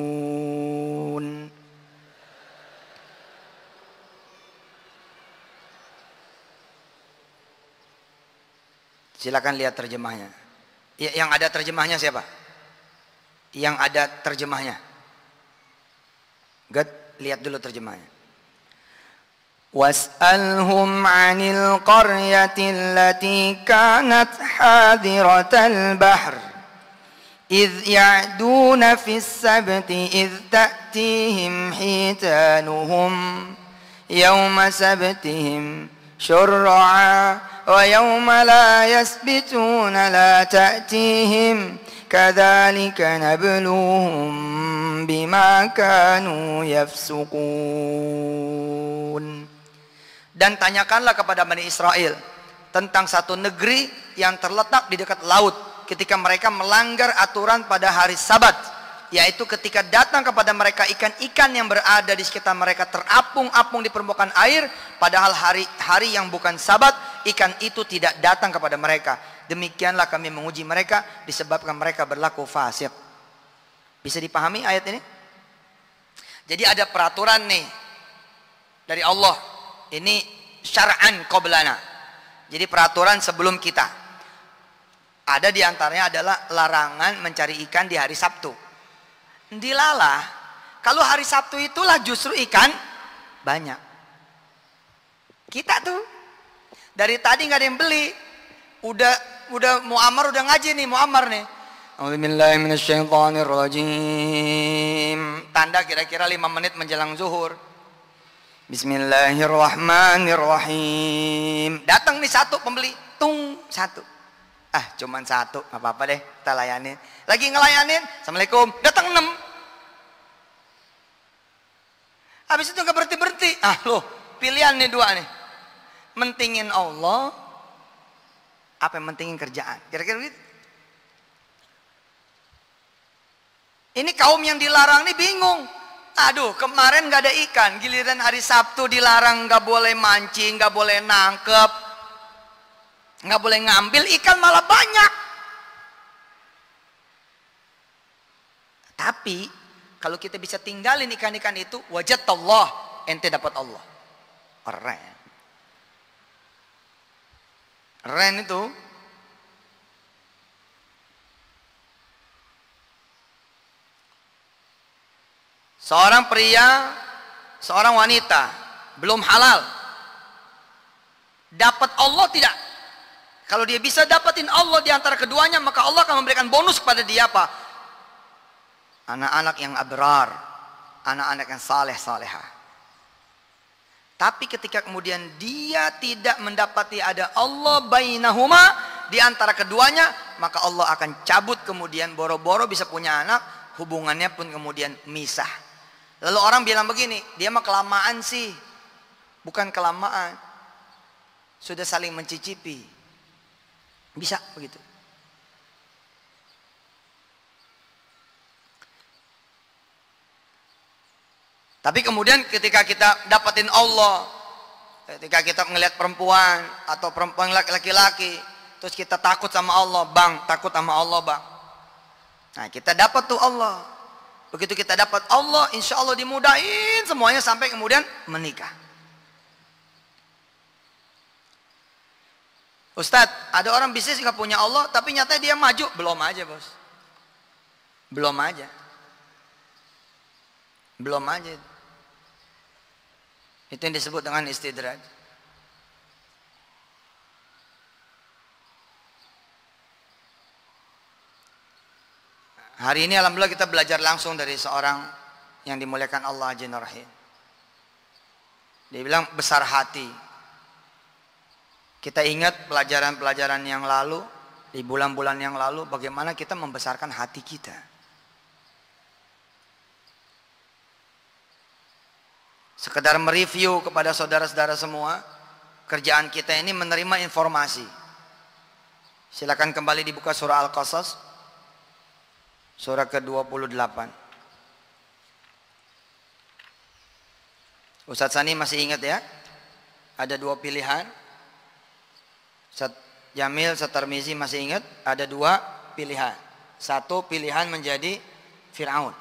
Silakan lihat terjemahnya. Yang ada terjemahnya siapa? Yang ada terjemahnya. Good, lihat dulu terjemahnya. واسألهم عن القرية التي كانت حاضرة البحر إذ يعدون في السبت إذ تأتيهم حيتانهم يوم سبتهم شرعا ويوم لا يسبتون لا تأتيهم كذلك نبلوهم بما كانوا يفسقون dan tanyakanlah kepada Bani Israel tentang satu negeri yang terletak di dekat laut ketika mereka melanggar aturan pada hari sabat yaitu ketika datang kepada mereka ikan-ikan yang berada di sekitar mereka terapung-apung di permukaan air padahal hari hari yang bukan sabat ikan itu tidak datang kepada mereka. Demikianlah kami menguji mereka disebabkan mereka berlaku fasik. Bisa dipahami ayat ini? Jadi ada peraturan nih dari Allah. Ini syar'an qoblana. Jadi peraturan sebelum kita. Ada di antaranya adalah larangan mencari ikan di hari Sabtu. Dilalah, kalau hari Sabtu itulah justru ikan banyak. Kita tuh dari tadi nggak ada yang beli, udah udah muamar udah ngaji nih muamar nih. Tanda kira-kira lima menit menjelang zuhur. Bismillahirrahmanirrahim. Datang nih satu pembeli, tung satu. Ah cuman satu. Apa apa deh kita layanin. Lagi ngelayanin? Assalamualaikum. Datang enam. Habis itu nggak berhenti berhenti ah loh pilihan nih dua nih mentingin Allah apa yang mentingin kerjaan? Kira-kira gitu ini kaum yang dilarang nih bingung. Aduh kemarin nggak ada ikan. Giliran hari Sabtu dilarang nggak boleh mancing nggak boleh nangkep. Nggak boleh ngambil ikan malah banyak. Tapi kalau kita bisa tinggalin ikan-ikan itu wajat Allah ente dapat Allah. Keren keren itu seorang pria seorang wanita belum halal dapat Allah tidak kalau dia bisa dapatin Allah di antara keduanya, maka Allah akan memberikan bonus kepada dia apa? Anak-anak yang abrar, anak-anak yang saleh saleha. Tapi ketika kemudian dia tidak mendapati ada Allah bainahuma di antara keduanya, maka Allah akan cabut kemudian boro-boro bisa punya anak, hubungannya pun kemudian misah. Lalu orang bilang begini, dia mah kelamaan sih. Bukan kelamaan. Sudah saling mencicipi. Bisa begitu. Tapi kemudian ketika kita dapatin Allah, ketika kita melihat perempuan atau perempuan laki-laki, terus kita takut sama Allah, bang, takut sama Allah, bang. Nah, kita dapat tuh Allah. Begitu kita dapat Allah, insya Allah dimudahin semuanya sampai kemudian menikah. Ustadz, ada orang bisnis nggak punya Allah, tapi nyatanya dia maju. Belum aja, bos. Belum aja. Belum aja. Itu yang disebut dengan istidraj. Hari ini alhamdulillah kita belajar langsung dari seorang yang dimuliakan Allah Jin Rahim. Dia bilang besar hati, kita ingat pelajaran-pelajaran yang lalu, di bulan-bulan yang lalu, bagaimana kita membesarkan hati kita. Sekedar mereview kepada saudara-saudara semua, kerjaan kita ini menerima informasi. Silakan kembali dibuka surah Al-Qasas, surah ke-28. Ustadz Sani masih ingat ya? Ada dua pilihan Set Jamil, Setermizi masih ingat ada dua pilihan. Satu pilihan menjadi Fir'aun.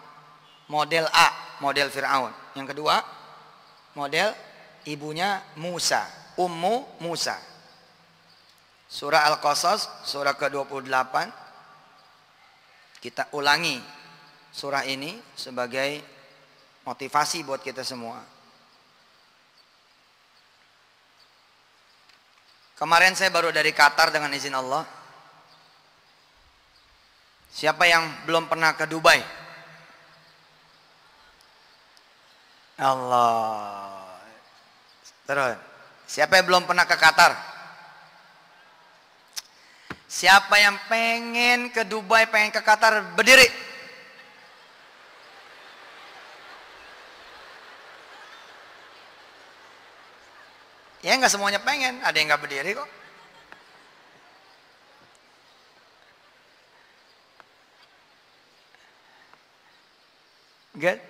Model A, model Fir'aun. Yang kedua, model ibunya Musa, Ummu Musa. Surah Al-Qasas, surah ke-28. Kita ulangi surah ini sebagai motivasi buat kita semua. Kemarin saya baru dari Qatar dengan izin Allah. Siapa yang belum pernah ke Dubai? Allah. Terus. Siapa yang belum pernah ke Qatar? Siapa yang pengen ke Dubai, pengen ke Qatar, berdiri. Ya nggak semuanya pengen, ada yang nggak berdiri kok. Good.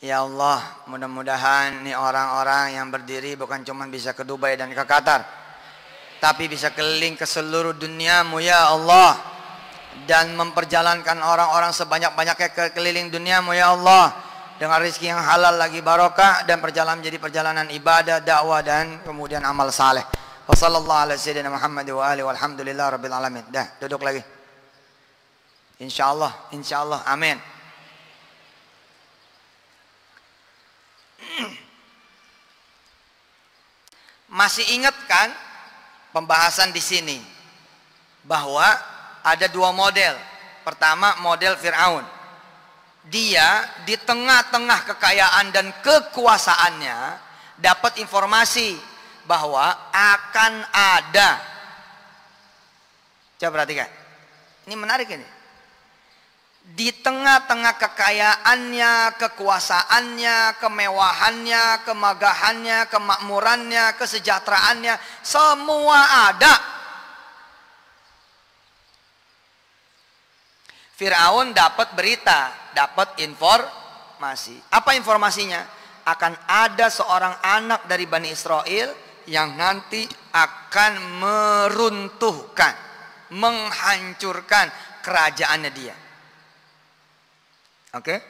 Ya Allah, mudah-mudahan nih orang-orang yang berdiri bukan cuma bisa ke Dubai dan ke Qatar, tapi bisa keliling ke seluruh duniamu ya Allah dan memperjalankan orang-orang sebanyak-banyaknya ke keliling duniamu ya Allah dengan rezeki yang halal lagi barokah dan perjalanan menjadi perjalanan ibadah, dakwah dan kemudian amal saleh. Wassallallahu ala sayyidina Muhammad wa alihi walhamdulillah rabbil alamin. Dah, duduk lagi. Insyaallah, insyaallah. Amin. Masih ingat kan pembahasan di sini bahwa ada dua model. Pertama model Firaun. Dia di tengah-tengah kekayaan dan kekuasaannya dapat informasi bahwa akan ada Coba perhatikan. Ini menarik ini di tengah-tengah kekayaannya, kekuasaannya, kemewahannya, kemagahannya, kemakmurannya, kesejahteraannya, semua ada. Firaun dapat berita, dapat informasi. Apa informasinya? Akan ada seorang anak dari Bani Israel yang nanti akan meruntuhkan, menghancurkan kerajaannya dia. Oke?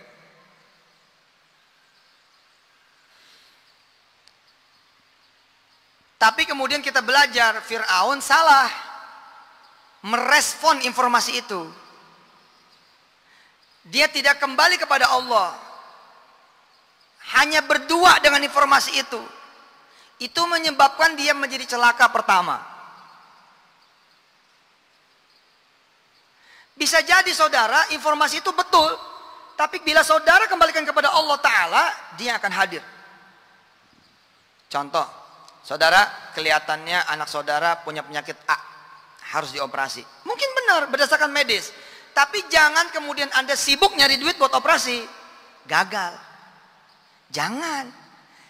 Tapi kemudian kita belajar Fir'aun salah merespon informasi itu. Dia tidak kembali kepada Allah. Hanya berdua dengan informasi itu. Itu menyebabkan dia menjadi celaka pertama. Bisa jadi saudara informasi itu betul. Tapi bila saudara kembalikan kepada Allah Ta'ala, dia akan hadir. Contoh, saudara kelihatannya anak saudara punya penyakit A, harus dioperasi. Mungkin benar berdasarkan medis. Tapi jangan kemudian Anda sibuk nyari duit buat operasi. Gagal. Jangan.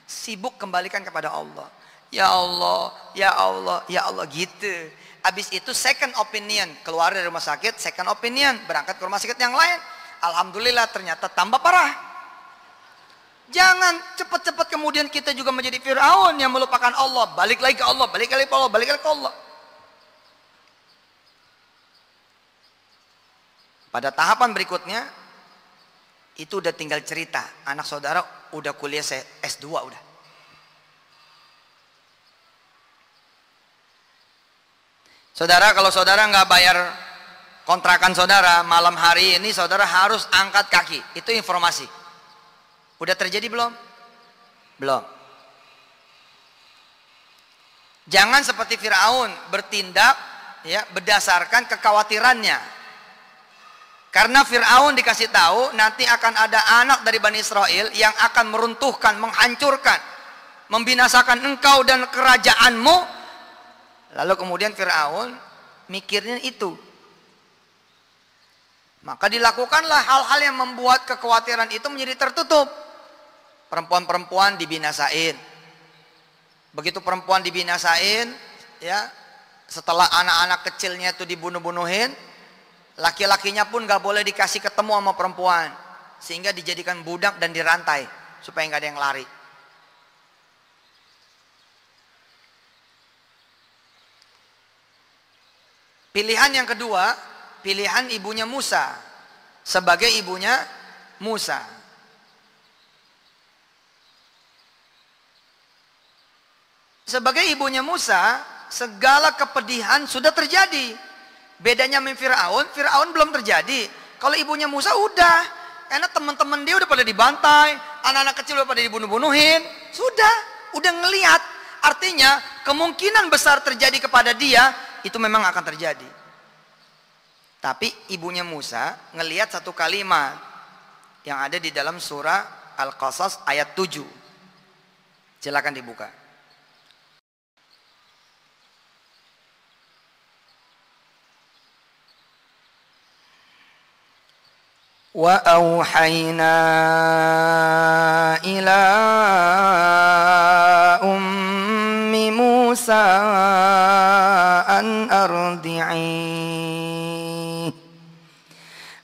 Sibuk kembalikan kepada Allah. Ya Allah, ya Allah, ya Allah gitu. Habis itu second opinion, keluar dari rumah sakit, second opinion, berangkat ke rumah sakit yang lain Alhamdulillah ternyata tambah parah. Jangan cepat-cepat kemudian kita juga menjadi Fir'aun yang melupakan Allah. Balik lagi ke Allah, balik lagi ke Allah, balik lagi ke Allah. Pada tahapan berikutnya, itu udah tinggal cerita. Anak saudara udah kuliah S2 udah. Saudara, kalau saudara nggak bayar kontrakan saudara malam hari ini saudara harus angkat kaki. Itu informasi. Udah terjadi belum? Belum. Jangan seperti Firaun bertindak ya berdasarkan kekhawatirannya. Karena Firaun dikasih tahu nanti akan ada anak dari Bani Israel yang akan meruntuhkan menghancurkan membinasakan engkau dan kerajaanmu. Lalu kemudian Firaun mikirnya itu maka dilakukanlah hal-hal yang membuat kekhawatiran itu menjadi tertutup. Perempuan-perempuan dibinasain. Begitu perempuan dibinasain, ya, setelah anak-anak kecilnya itu dibunuh-bunuhin, laki-lakinya pun gak boleh dikasih ketemu sama perempuan, sehingga dijadikan budak dan dirantai supaya nggak ada yang lari. Pilihan yang kedua, pilihan ibunya Musa sebagai ibunya Musa. Sebagai ibunya Musa, segala kepedihan sudah terjadi. Bedanya dengan Firaun, Firaun belum terjadi. Kalau ibunya Musa udah, karena teman-teman dia udah pada dibantai, anak-anak kecil udah pada dibunuh-bunuhin, sudah, udah ngelihat. Artinya kemungkinan besar terjadi kepada dia itu memang akan terjadi. Tapi ibunya Musa ngelihat satu kalimat yang ada di dalam surah Al-Qasas ayat 7. Silakan dibuka. Wa auhayna ila ummi Musa an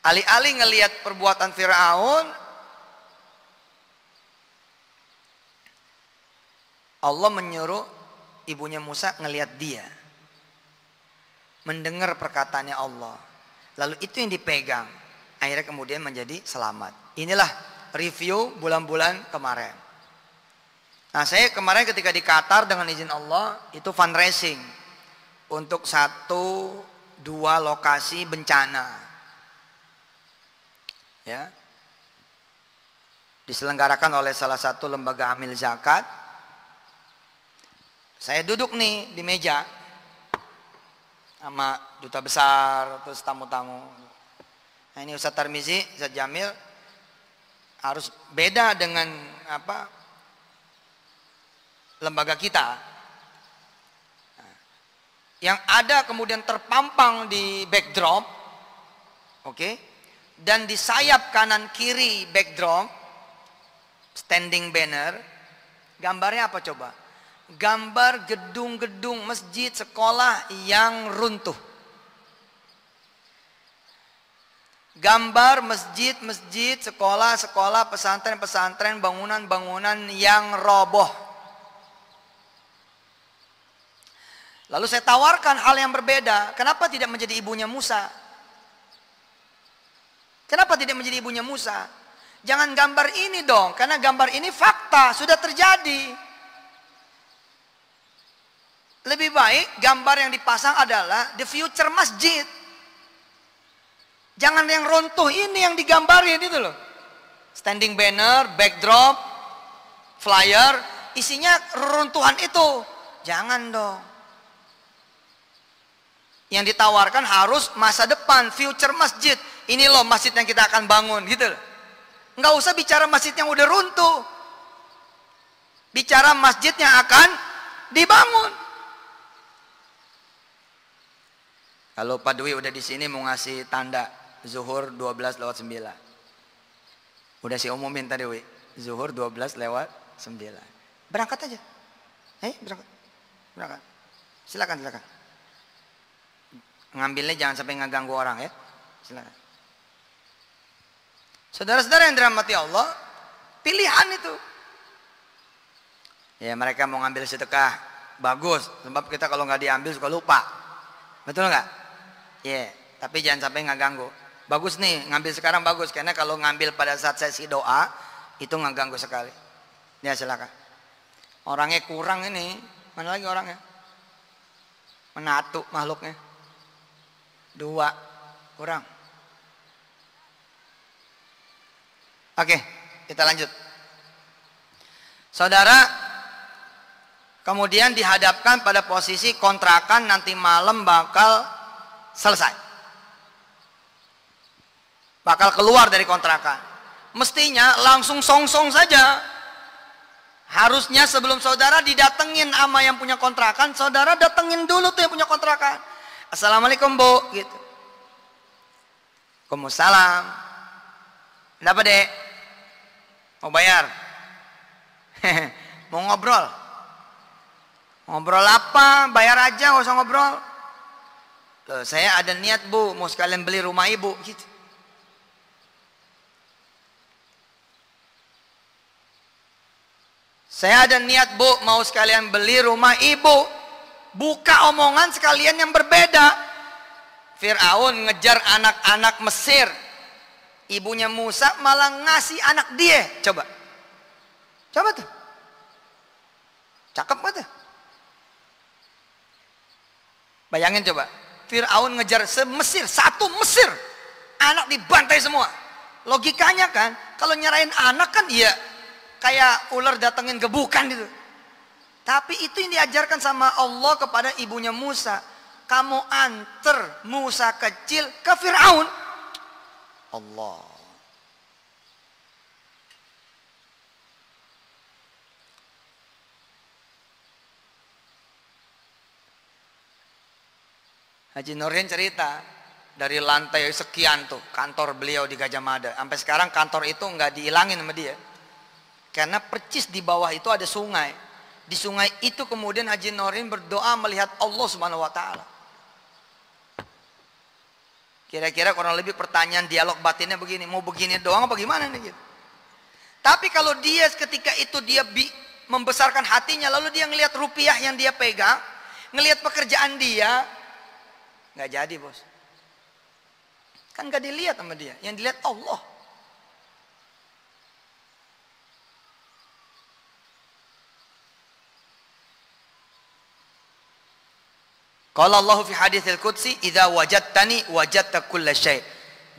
Alih-alih ngelihat perbuatan Firaun, Allah menyuruh ibunya Musa ngelihat dia. Mendengar perkataannya Allah. Lalu itu yang dipegang. Akhirnya kemudian menjadi selamat. Inilah review bulan-bulan kemarin. Nah saya kemarin ketika di Qatar dengan izin Allah itu fundraising. Untuk satu dua lokasi bencana ya. Diselenggarakan oleh salah satu lembaga amil zakat. Saya duduk nih di meja sama duta besar terus tamu-tamu. Nah ini Ustadz Tarmizi Ustadz Jamil. Harus beda dengan apa lembaga kita. Yang ada kemudian terpampang di backdrop oke? okay? Dan di sayap kanan kiri backdrop standing banner gambarnya apa coba? Gambar gedung-gedung masjid sekolah yang runtuh. Gambar masjid-masjid sekolah-sekolah pesantren-pesantren bangunan-bangunan yang roboh. Lalu saya tawarkan hal yang berbeda. Kenapa tidak menjadi ibunya Musa Kenapa tidak menjadi ibunya Musa? Jangan gambar ini dong, karena gambar ini fakta, sudah terjadi. Lebih baik gambar yang dipasang adalah the future masjid. Jangan yang runtuh ini yang digambarin itu loh. Standing banner, backdrop, flyer, isinya runtuhan itu. Jangan dong. Yang ditawarkan harus masa depan, future masjid ini loh masjid yang kita akan bangun gitu loh. Nggak usah bicara masjid yang udah runtuh. Bicara masjid yang akan dibangun. Kalau Pak Dwi udah di sini mau ngasih tanda zuhur 12 lewat 9. Udah sih umumin tadi Wi. Zuhur 12 lewat 9. Berangkat aja. Eh, berangkat. Berangkat. Silakan, silakan. Ngambilnya jangan sampai ngeganggu orang ya. Silakan. Saudara-saudara yang dirahmati Allah, pilihan itu. Ya mereka mau ngambil sedekah, bagus. Sebab kita kalau nggak diambil suka lupa. Betul nggak? Ya, tapi jangan sampai nggak ganggu. Bagus nih, ngambil sekarang bagus. Karena kalau ngambil pada saat sesi doa, itu nggak ganggu sekali. Ya silakan. Orangnya kurang ini, mana lagi orangnya? Menatu makhluknya. Dua, kurang. Oke, kita lanjut. Saudara, kemudian dihadapkan pada posisi kontrakan nanti malam bakal selesai. Bakal keluar dari kontrakan. Mestinya langsung song-song saja. Harusnya sebelum saudara didatengin sama yang punya kontrakan, saudara datengin dulu tuh yang punya kontrakan. Assalamualaikum bu, gitu. Waalaikumsalam. Kenapa dek? Mau bayar? Mau ngobrol? Ngobrol apa? Bayar aja, nggak usah ngobrol. Loh, saya ada niat bu, mau sekalian beli rumah ibu, gitu. Saya ada niat bu, mau sekalian beli rumah ibu. Buka omongan sekalian yang berbeda. Fir'aun ngejar anak-anak Mesir. Ibunya Musa malah ngasih anak dia. Coba. Coba tuh. Cakep gak tuh? Bayangin coba. Fir'aun ngejar se-Mesir, satu Mesir. Anak dibantai semua. Logikanya kan, kalau nyerahin anak kan iya kayak ular datengin gebukan gitu. Tapi itu yang diajarkan sama Allah kepada ibunya Musa kamu antar Musa kecil ke Fir'aun. Allah. Haji Nurdin cerita dari lantai sekian tuh kantor beliau di Gajah Mada. Sampai sekarang kantor itu nggak dihilangin sama dia. Karena percis di bawah itu ada sungai. Di sungai itu kemudian Haji Nurdin berdoa melihat Allah Subhanahu wa taala. Kira-kira kurang lebih pertanyaan dialog batinnya begini, mau begini doang apa gimana nih gitu. Tapi kalau dia ketika itu dia bi, membesarkan hatinya, lalu dia ngelihat rupiah yang dia pegang, ngelihat pekerjaan dia, nggak jadi bos. Kan nggak dilihat sama dia, yang dilihat Allah. Kalau Allah fi hadithil qudsi, "Idza wajadtani wajadta kulla syai."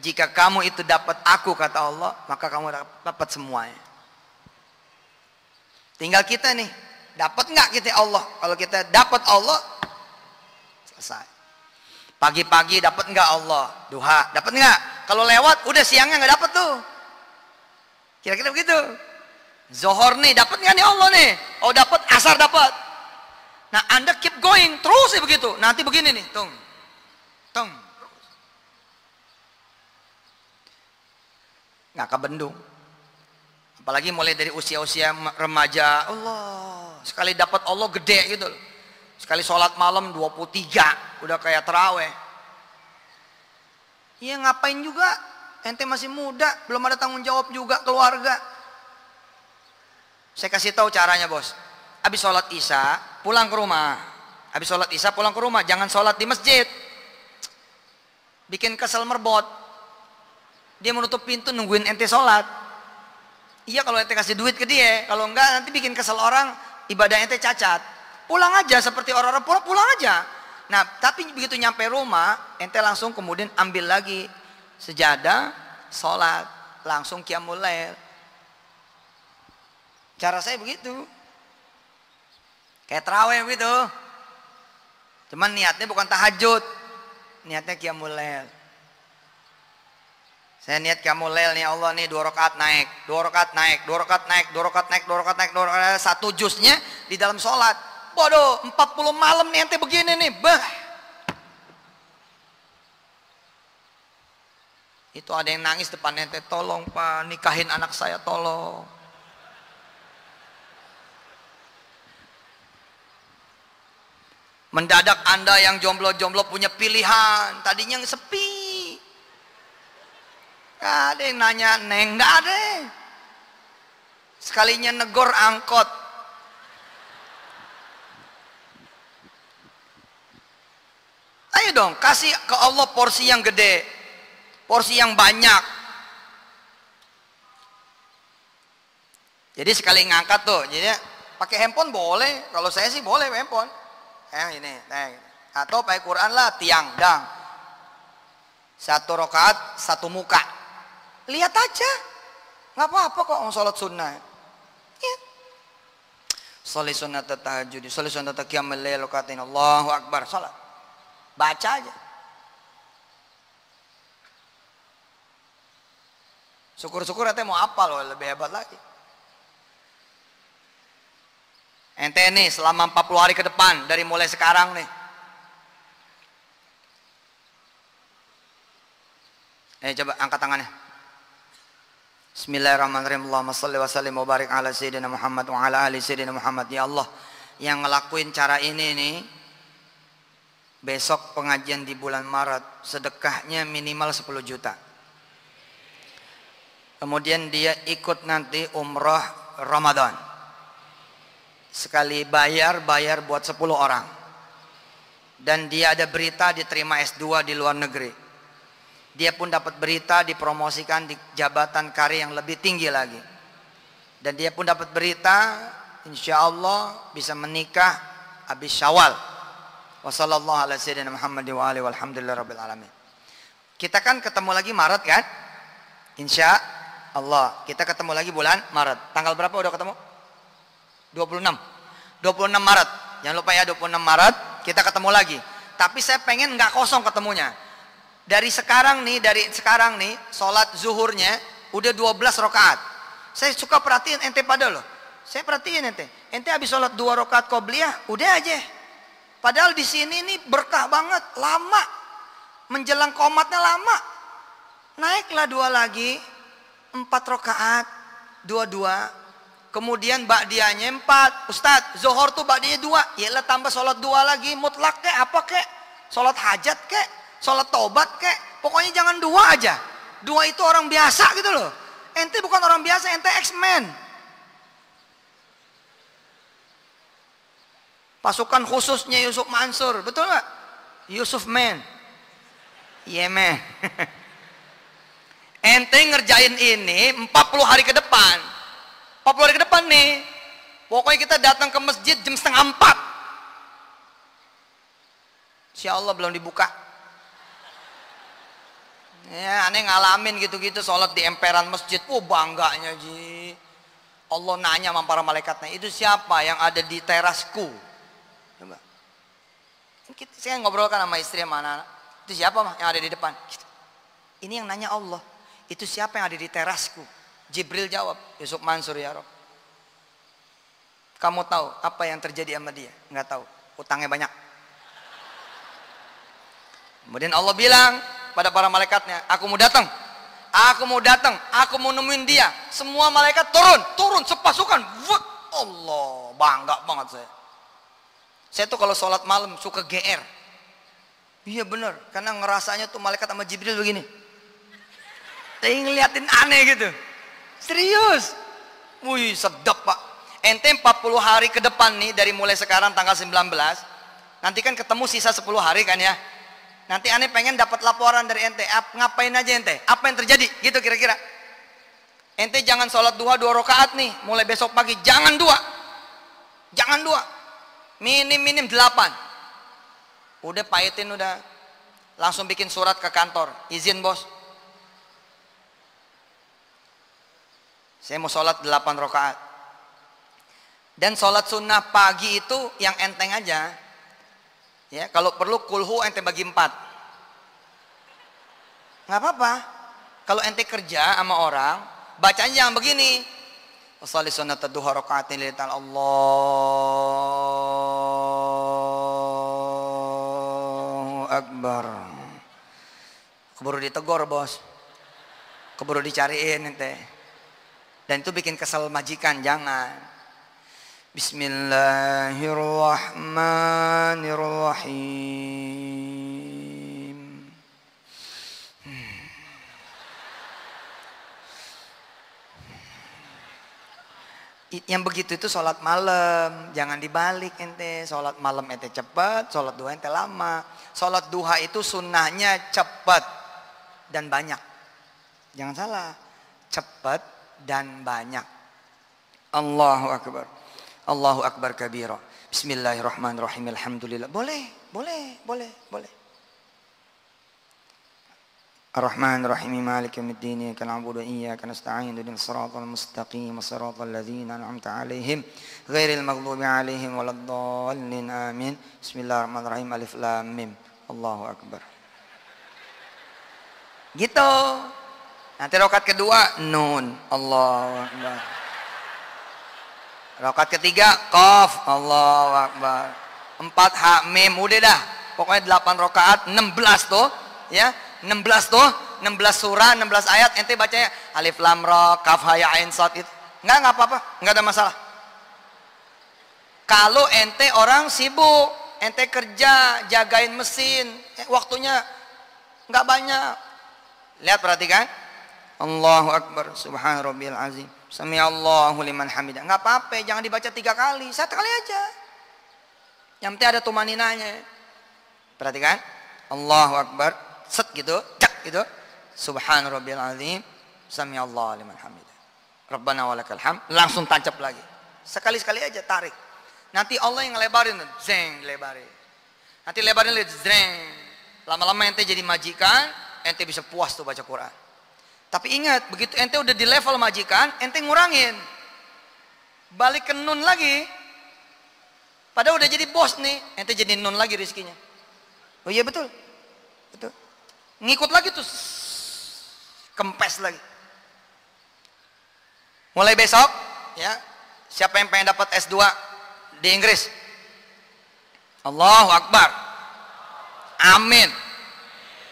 Jika kamu itu dapat aku kata Allah, maka kamu dapat semuanya. Tinggal kita nih, dapat nggak kita Allah? Kalau kita dapat Allah, selesai. Pagi-pagi dapat nggak Allah? Duha, dapat nggak? Kalau lewat, udah siangnya nggak dapat tuh. Kira-kira begitu. Zohor nih, dapat nggak nih Allah nih? Oh dapat, asar dapat. Nah Anda keep going terus ya begitu. Nanti begini nih, tung, tung. Nggak kebendung. Apalagi mulai dari usia-usia remaja, Allah sekali dapat Allah gede gitu. Sekali sholat malam 23, udah kayak teraweh. Iya ngapain juga, ente masih muda, belum ada tanggung jawab juga keluarga. Saya kasih tahu caranya bos. Habis sholat isya, pulang ke rumah. Habis sholat isya pulang ke rumah, jangan sholat di masjid. Bikin kesel merbot. Dia menutup pintu nungguin ente sholat. Iya kalau ente kasih duit ke dia, kalau enggak nanti bikin kesel orang, ibadah ente cacat. Pulang aja seperti orang-orang pulang, pulang aja. Nah, tapi begitu nyampe rumah, ente langsung kemudian ambil lagi sejadah, sholat, langsung kiamulail. Cara saya begitu. Kayak terawih gitu. Cuman niatnya bukan tahajud. Niatnya qiyamul lail. Saya niat qiyamul lail nih Allah nih dua rakaat naik, dua rakaat naik, dua rakaat naik, dua rakaat naik, dua rakaat naik, dua rakaat satu jusnya di dalam sholat. Bodoh, 40 malam nih ente begini nih, bah. Itu ada yang nangis depan ente, tolong pak, nikahin anak saya, tolong. Mendadak Anda yang jomblo-jomblo punya pilihan. Tadinya yang sepi. Gak ada yang nanya, Neng, gak ada. Sekalinya negor angkot. Ayo dong, kasih ke Allah porsi yang gede. Porsi yang banyak. Jadi sekali ngangkat tuh, jadi pakai handphone boleh. Kalau saya sih boleh handphone eh ini eh. atau pakai Quran lah tiang dang. Satu rokaat satu muka. Lihat aja. Nggak apa-apa kok orang sholat sunnah. Ya. sholat sunnah tahajud sholat sunnah qiyamul lail katain Allahu akbar. Sholat. Baca aja. Syukur-syukur nanti mau apa loh lebih hebat lagi Ente nih selama 40 hari ke depan dari mulai sekarang nih. Eh coba angkat tangannya. Bismillahirrahmanirrahim. Allahumma salli wa sallim wa barik ala sayyidina Muhammad wa ala ali sayyidina Muhammad. Ya Allah, yang ngelakuin cara ini nih besok pengajian di bulan Maret sedekahnya minimal 10 juta. Kemudian dia ikut nanti umrah Ramadan sekali bayar bayar buat 10 orang dan dia ada berita diterima S2 di luar negeri. Dia pun dapat berita dipromosikan di jabatan karir yang lebih tinggi lagi. Dan dia pun dapat berita insya Allah bisa menikah habis syawal. Wassalamualaikum warahmatullahi wabarakatuh. Kita kan ketemu lagi Maret kan? Insya Allah. Kita ketemu lagi bulan Maret. Tanggal berapa udah ketemu? 26. 26 Maret. Jangan lupa ya 26 Maret kita ketemu lagi. Tapi saya pengen nggak kosong ketemunya. Dari sekarang nih, dari sekarang nih, sholat zuhurnya udah 12 rakaat. Saya suka perhatiin ente pada loh. Saya perhatiin ente. Ente habis sholat dua rakaat qobliyah, udah aja. Padahal di sini nih berkah banget, lama. Menjelang komatnya lama. Naiklah dua lagi, empat rakaat, dua-dua, Kemudian ba'dianya empat. Ustadz, zohor tuh ba'dinya dua. Yalah tambah sholat dua lagi. Mutlak kek, apa kek? Sholat hajat kek? Sholat tobat kek? Pokoknya jangan dua aja. Dua itu orang biasa gitu loh. Ente bukan orang biasa, ente X-Men. Pasukan khususnya Yusuf Mansur. Betul nggak? Yusuf Man. Iya yeah, ente ngerjain ini 40 hari ke depan 40 hari ke depan nih. Pokoknya kita datang ke masjid jam setengah empat. Insya Allah belum dibuka. Ya, aneh ngalamin gitu-gitu sholat di emperan masjid. Oh bangganya ji. Allah nanya sama para malaikatnya, itu siapa yang ada di terasku? Coba. Saya ngobrolkan sama istri sama anak, itu siapa mah yang ada di depan? Ini yang nanya Allah, itu siapa yang ada di terasku? Jibril jawab, Yusuf Mansur ya Rob. Kamu tahu apa yang terjadi sama dia? Enggak tahu. Utangnya banyak. Kemudian Allah bilang pada para malaikatnya, aku mau datang. Aku mau datang, aku mau nemuin dia. Semua malaikat turun, turun sepasukan. Wut, Allah, bangga banget saya. Saya tuh kalau sholat malam suka GR. Iya bener, karena ngerasanya tuh malaikat sama Jibril begini. Saya ngeliatin aneh gitu. Serius. Wih, sedap Pak. Ente 40 hari ke depan nih dari mulai sekarang tanggal 19. Nanti kan ketemu sisa 10 hari kan ya. Nanti aneh pengen dapat laporan dari ente. Ap, ngapain aja ente? Apa yang terjadi? Gitu kira-kira. Ente jangan sholat duha dua rakaat nih. Mulai besok pagi. Jangan dua. Jangan dua. Minim-minim delapan. Udah pahitin udah. Langsung bikin surat ke kantor. Izin bos Saya mau sholat 8 rakaat. Dan sholat sunnah pagi itu yang enteng aja. Ya, kalau perlu kulhu ente bagi empat. Nggak apa-apa. Kalau ente kerja sama orang, bacanya jangan begini. Wasali sunnah duha rakaatin lillahi Allahu Akbar. Keburu ditegor bos. Keburu dicariin ente. Dan itu bikin kesel majikan, jangan. Bismillahirrahmanirrahim. Hmm. Yang begitu itu sholat malam, jangan dibalik ente. Sholat malam ente cepat, sholat duha ente lama. Sholat duha itu sunnahnya cepat dan banyak. Jangan salah, cepat dan banyak. Allahu Akbar. Allahu Akbar kabira. Bismillahirrahmanirrahim. Alhamdulillah. Boleh, boleh, boleh, boleh. الرحمن الرحيم مالك يوم الدين إياك نعبد وإياك نستعين اهدنا الصراط المستقيم صراط الذين أنعمت عليهم غير المغضوب عليهم ولا الضالين آمين بسم الله الرحمن الرحيم ألف لام ميم الله أكبر gitu Nanti rokat kedua nun Allah Akbar. Rokat ketiga Qaf Allah Akbar. Empat ha mim udah dah. Pokoknya delapan rokaat 16 tuh ya. 16 tuh 16 surah 16 ayat ente bacanya alif lam ra kaf ha ain sad itu. Enggak enggak apa-apa, enggak ada masalah. Kalau ente orang sibuk, ente kerja, jagain mesin, eh, waktunya enggak banyak. Lihat perhatikan Allahu Akbar Subhan Rabbil Azim Sami Allahu liman hamidah Nggak apa-apa jangan dibaca tiga kali Satu kali aja Yang penting ada tumaninanya Perhatikan. Allahu Akbar. Set gitu. Cak gitu. Subhan rabbiyal azim. Sami Allah liman hamidah. Rabbana walakal ham. Langsung tancap lagi. Sekali-sekali aja tarik. Nanti Allah yang ngelebarin. Zeng, lebarin. Nanti lebarin zeng. Lama-lama ente jadi majikan, ente bisa puas tuh baca Quran. Tapi ingat, begitu ente udah di level majikan, ente ngurangin. Balik ke nun lagi. Padahal udah jadi bos nih, ente jadi nun lagi rizkinya. Oh iya betul. Betul. Ngikut lagi tuh. Kempes lagi. Mulai besok, ya. Siapa yang pengen dapat S2 di Inggris? Allahu Akbar. Amin.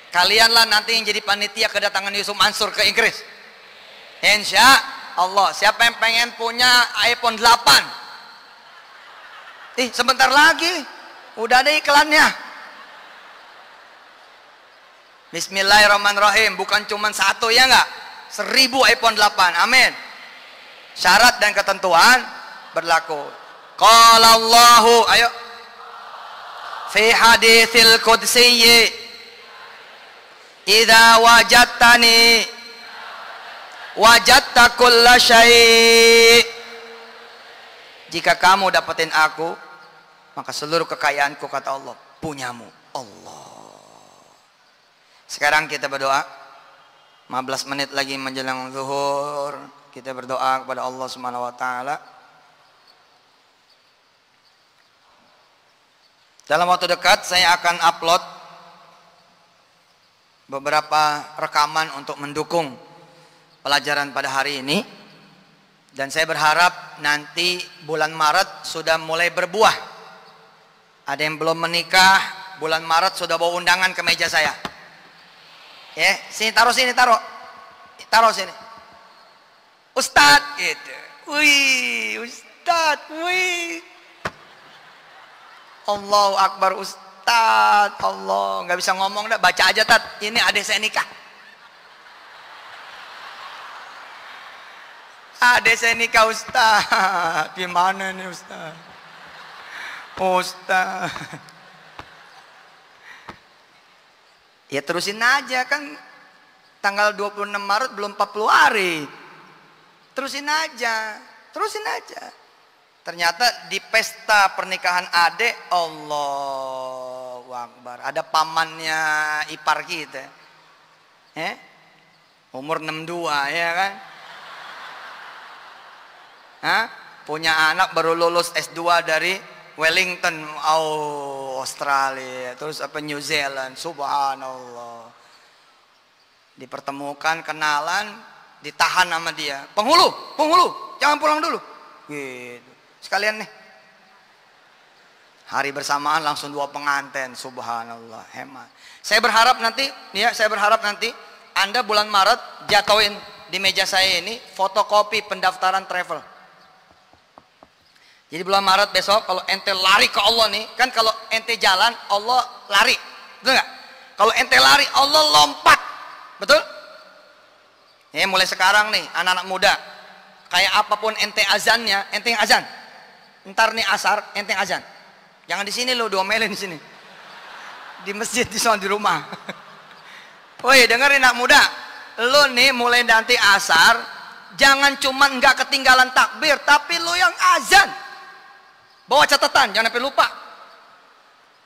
Kalianlah nanti yang jadi panitia kedatangan Yusuf Mansur ke Inggris. Insya Allah. Siapa yang pengen punya iPhone 8? Ih, sebentar lagi. Udah ada iklannya. Bismillahirrahmanirrahim. Bukan cuma satu ya enggak? Seribu iPhone 8. Amin. Syarat dan ketentuan berlaku. Qala Allahu, ayo. Fi haditsil qudsiyyi Idza wajadtani wajadta kulla syai' Jika kamu dapetin aku, maka seluruh kekayaanku kata Allah punyamu. Allah. Sekarang kita berdoa. 15 menit lagi menjelang zuhur, kita berdoa kepada Allah Subhanahu wa taala. Dalam waktu dekat saya akan upload beberapa rekaman untuk mendukung pelajaran pada hari ini. Dan saya berharap nanti bulan Maret sudah mulai berbuah. Ada yang belum menikah bulan Maret sudah bawa undangan ke meja saya. Ya sini taruh sini taruh. Taruh sini. Ustadz gitu. Wih Ustadz wih. Allahu Akbar Ustadz Tat, Allah, nggak bisa ngomong dah, baca aja Tat. Ini adik saya nikah. Adik saya nikah Ustaz. Gimana nih Ustaz? Ustaz. Ya terusin aja kan tanggal 26 Maret belum 40 hari. Terusin aja. Terusin aja. Ternyata di pesta pernikahan adik Allah Akbar. Ada pamannya ipar kita. Eh? Umur 62 ya kan? Hah? Punya anak baru lulus S2 dari Wellington, oh, Australia, terus apa New Zealand, subhanallah. Dipertemukan, kenalan, ditahan sama dia. Penghulu, penghulu, jangan pulang dulu. Gitu. Sekalian nih, Hari bersamaan langsung dua pengantin, subhanallah, hemat. Saya berharap nanti, ya, saya berharap nanti Anda bulan Maret jatuhin di meja saya ini fotokopi pendaftaran travel. Jadi bulan Maret besok kalau ente lari ke Allah nih, kan kalau ente jalan Allah lari, betul nggak? Kalau ente lari Allah lompat, betul? Ya mulai sekarang nih anak-anak muda, kayak apa pun ente azannya, ente azan. Ntar nih asar, ente azan Jangan di sini lo diomelin di sini. Di masjid di sana di rumah. Woi, dengerin anak muda. Lo nih mulai nanti asar, jangan cuman nggak ketinggalan takbir, tapi lo yang azan. Bawa catatan, jangan sampai lupa.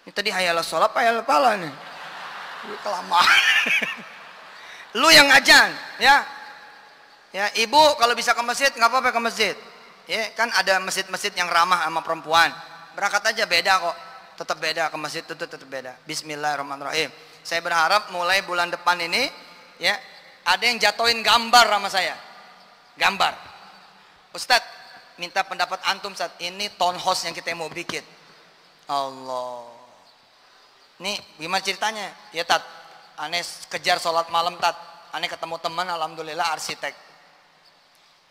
Ini tadi hayal sholat hayal pala nih? Lu kelamaan. lu yang azan, ya. Ya, ibu kalau bisa ke masjid nggak apa-apa ke masjid. Ya, kan ada masjid-masjid yang ramah sama perempuan berangkat aja beda kok. Tetap beda ke masjid itu tetap beda. Bismillahirrahmanirrahim. Saya berharap mulai bulan depan ini ya ada yang jatuhin gambar sama saya. Gambar. Ustadz minta pendapat antum saat ini townhouse yang kita mau bikin. Allah. Ini gimana ceritanya? Ya tat. Aneh kejar sholat malam tat. Aneh ketemu teman alhamdulillah arsitek.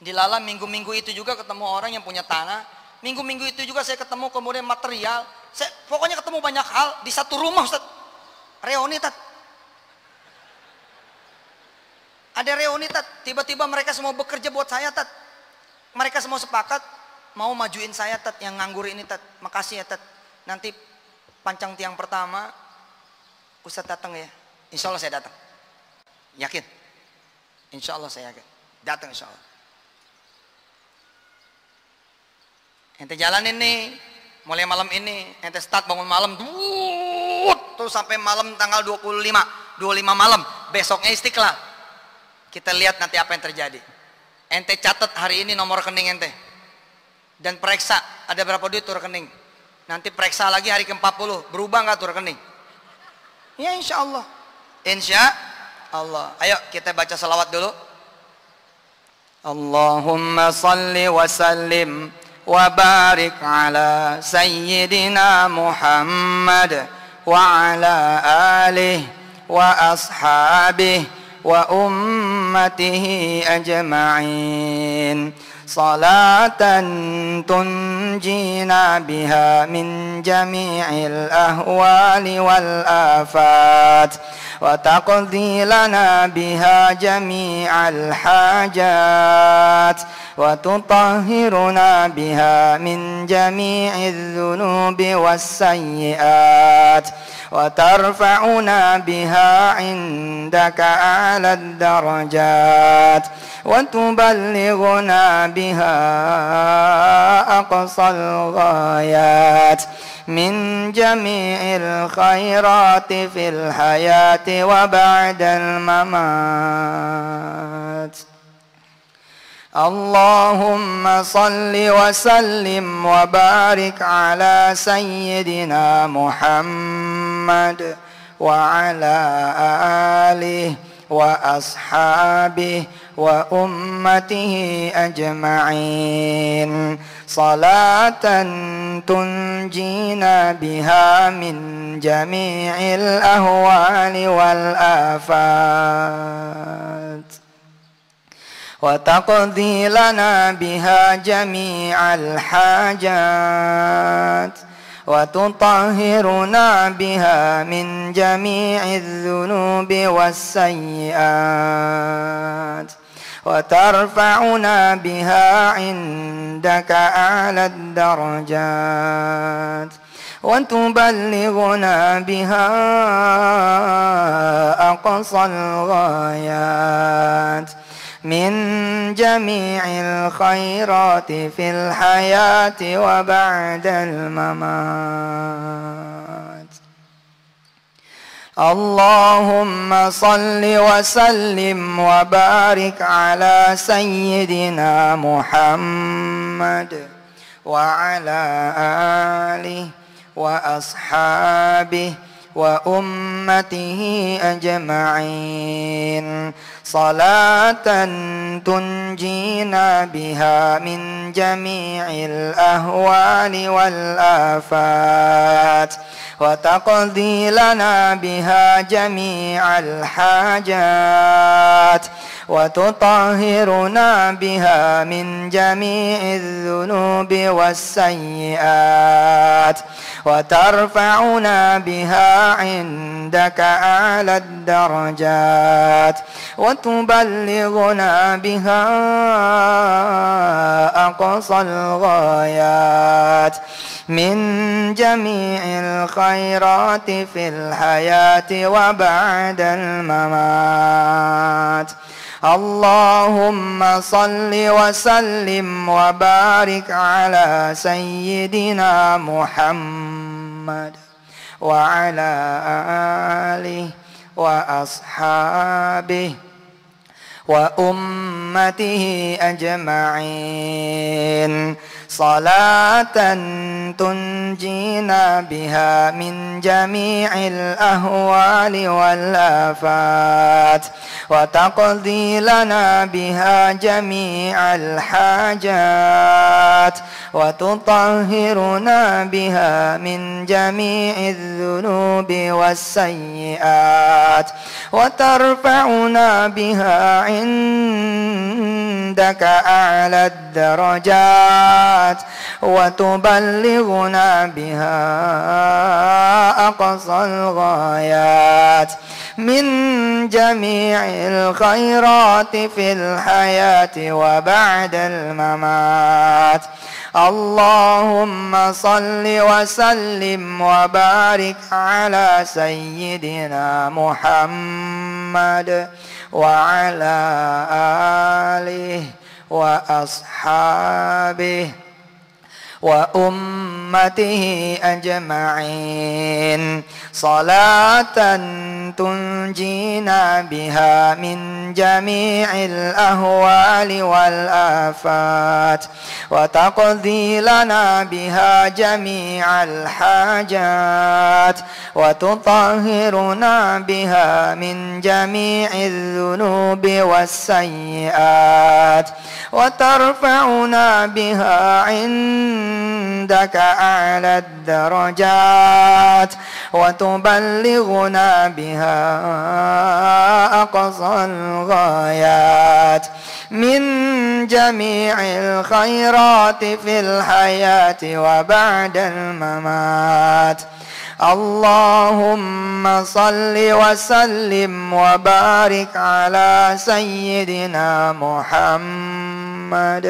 Di lala minggu-minggu itu juga ketemu orang yang punya tanah Minggu-minggu itu juga saya ketemu kemudian material. Saya, pokoknya ketemu banyak hal di satu rumah Ustaz. Reuni tat. Ada reuni tat. Tiba-tiba mereka semua bekerja buat saya tat. Mereka semua sepakat mau majuin saya tat yang nganggur ini tat. Makasih ya tat. Nanti pancang tiang pertama Ustaz datang ya. Insya Allah saya datang. Yakin? Insya Allah saya yakin. Datang insya Allah. Ente jalanin nih. Mulai malam ini. Ente start bangun malam. Duut, tuh sampai malam tanggal 25. 25 malam. Besoknya istiqlal. Kita lihat nanti apa yang terjadi. Ente catat hari ini nomor rekening ente. Dan periksa ada berapa duit tuh rekening. Nanti periksa lagi hari ke-40. Berubah nggak tuh rekening? Ya insya Allah. Insya Allah. Ayo kita baca salawat dulu. Allahumma salli wa sallim وبارك على سيدنا محمد وعلى آله وأصحابه وأمته أجمعين. صلاة تنجينا بها من جميع الأهوال والآفات. وتقضي لنا بها جميع الحاجات وتطهرنا بها من جميع الذنوب والسيئات وترفعنا بها عندك أعلى الدرجات وتبلغنا بها أقصى الغايات. من جميع الخيرات في الحياة وبعد الممات. اللهم صل وسلم وبارك على سيدنا محمد وعلى آله وأصحابه وأمته أجمعين. صلاة تنجينا بها من جميع الأهوال والآفات. وتقضي لنا بها جميع الحاجات. وتطهرنا بها من جميع الذنوب والسيئات. وترفعنا بها عندك أعلى الدرجات وتبلغنا بها أقصى الغايات من جميع الخيرات في الحياة وبعد الممات. اللهم صل وسلم وبارك على سيدنا محمد وعلى آله وأصحابه وأمته أجمعين. صلاة تنجينا بها من جميع الأهوال والآفات وتقضي لنا بها جميع الحاجات وتطهرنا بها من جميع الذنوب والسيئات وترفعنا بها عندك أعلى الدرجات وتبلغنا بها أقصى الغايات من جميع الخيرات في الحياة وبعد الممات. اللهم صل وسلم وبارك على سيدنا محمد وعلى آله وأصحابه وأمته أجمعين. صلاة تنجينا بها من جميع الأهوال والآفات وتقضي لنا بها جميع الحاجات وتطهرنا بها من جميع الذنوب والسيئات وترفعنا بها عندك أعلى الدرجات. وتبلغنا بها أقصى الغايات من جميع الخيرات في الحياة وبعد الممات. اللهم صل وسلم وبارك على سيدنا محمد وعلى آله وأصحابه وأمته أجمعين. صلاة تنجينا بها من جميع الأهوال والآفات وتقضي لنا بها جميع الحاجات وتطهرنا بها من جميع الذنوب والسيئات وترفعنا بها عندك أعلى الدرجات وتبلغنا بها أقصى الغايات من جميع الخيرات في الحياة وبعد الممات. اللهم صل وسلم وبارك على سيدنا محمد.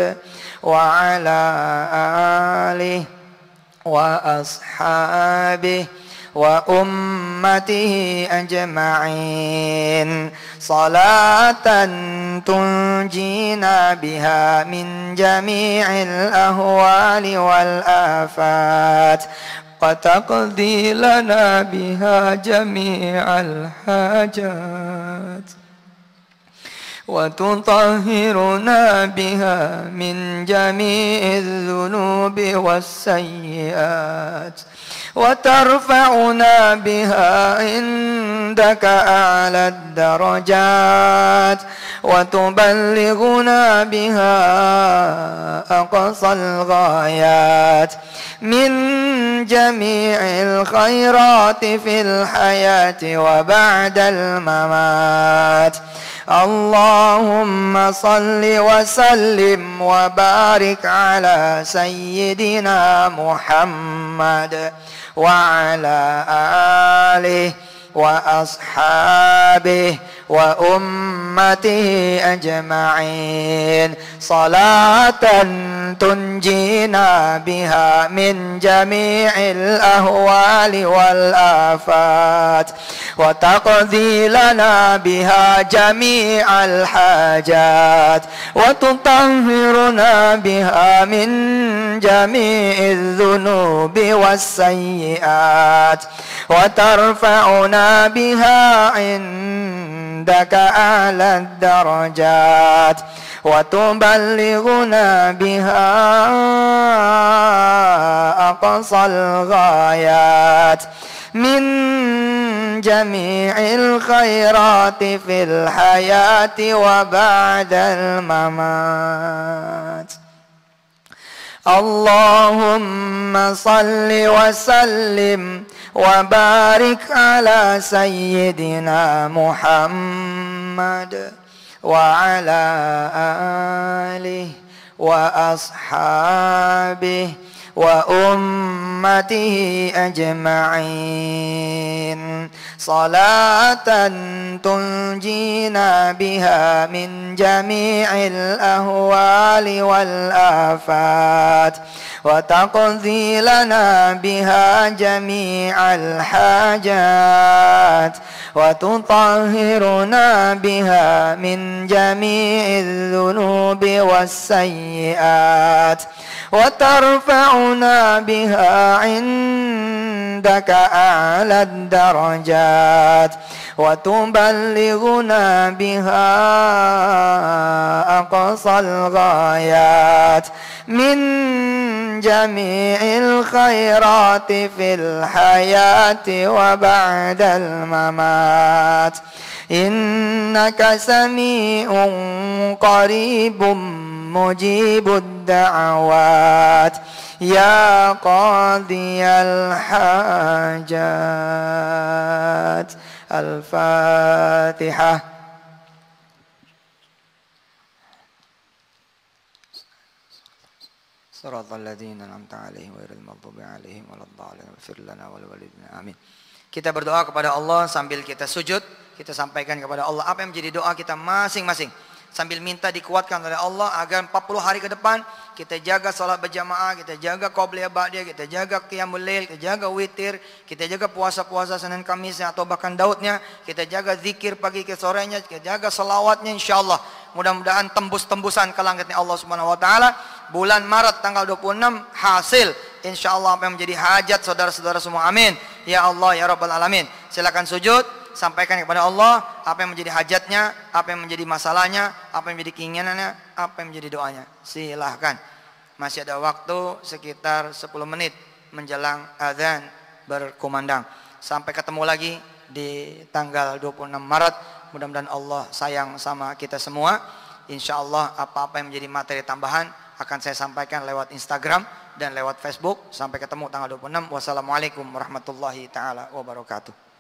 وعلى آله وأصحابه وأمته أجمعين. صلاة تنجينا بها من جميع الأهوال والآفات. وتقضي لنا بها جميع الحاجات. وتطهرنا بها من جميع الذنوب والسيئات. وترفعنا بها عندك أعلى الدرجات. وتبلغنا بها أقصى الغايات. من جميع الخيرات في الحياة وبعد الممات. اللهم صل وسلم وبارك على سيدنا محمد وعلى آله وأصحابه وأمته أجمعين. صلاة تنجينا بها من جميع الأهوال والآفات وتقضي لنا بها جميع الحاجات وتطهرنا بها من جميع الذنوب والسيئات وترفعنا بها عندك أعلى الدرجات وتبلغنا بها أقصى الغايات من جميع الخيرات في الحياة وبعد الممات اللهم صل وسلم وبارك على سيدنا محمد وعلى آله وأصحابه وأمته أجمعين. صلاة تنجينا بها من جميع الأهوال والآفات وتقضي لنا بها جميع الحاجات. وتطهرنا بها من جميع الذنوب والسيئات. وترفعنا بها عندك أعلى الدرجات. وتبلغنا بها أقصى الغايات. من جميع الخيرات في الحياة وبعد الممات. إنك سميع قريب مجيب الدعوات. يا قاضي الحاجات. الفاتحة. صراط الذين أنعمت عليهم غير المغضوب عليهم ولا الضالين اغفر لنا ولوالدينا آمين Kita berdoa kepada Allah sambil kita sujud, kita sampaikan kepada Allah apa yang menjadi doa kita masing-masing. sambil minta dikuatkan oleh Allah agar 40 hari ke depan kita jaga salat berjamaah, kita jaga qabliyah ba'diyah, kita jaga qiyamul lail, kita jaga witir, kita jaga puasa-puasa Senin Kamis atau bahkan Daudnya, kita jaga zikir pagi ke sorenya, kita jaga selawatnya insyaallah. Mudah-mudahan tembus-tembusan ke langitnya Allah Subhanahu wa taala. Bulan Maret tanggal 26 hasil insyaallah apa yang menjadi hajat saudara-saudara semua. Amin. Ya Allah ya rabbal alamin. Silakan sujud sampaikan kepada Allah apa yang menjadi hajatnya, apa yang menjadi masalahnya, apa yang menjadi keinginannya, apa yang menjadi doanya. Silahkan. Masih ada waktu sekitar 10 menit menjelang azan berkumandang. Sampai ketemu lagi di tanggal 26 Maret. Mudah-mudahan Allah sayang sama kita semua. Insya Allah apa-apa yang menjadi materi tambahan akan saya sampaikan lewat Instagram dan lewat Facebook. Sampai ketemu tanggal 26. Wassalamualaikum warahmatullahi taala wabarakatuh.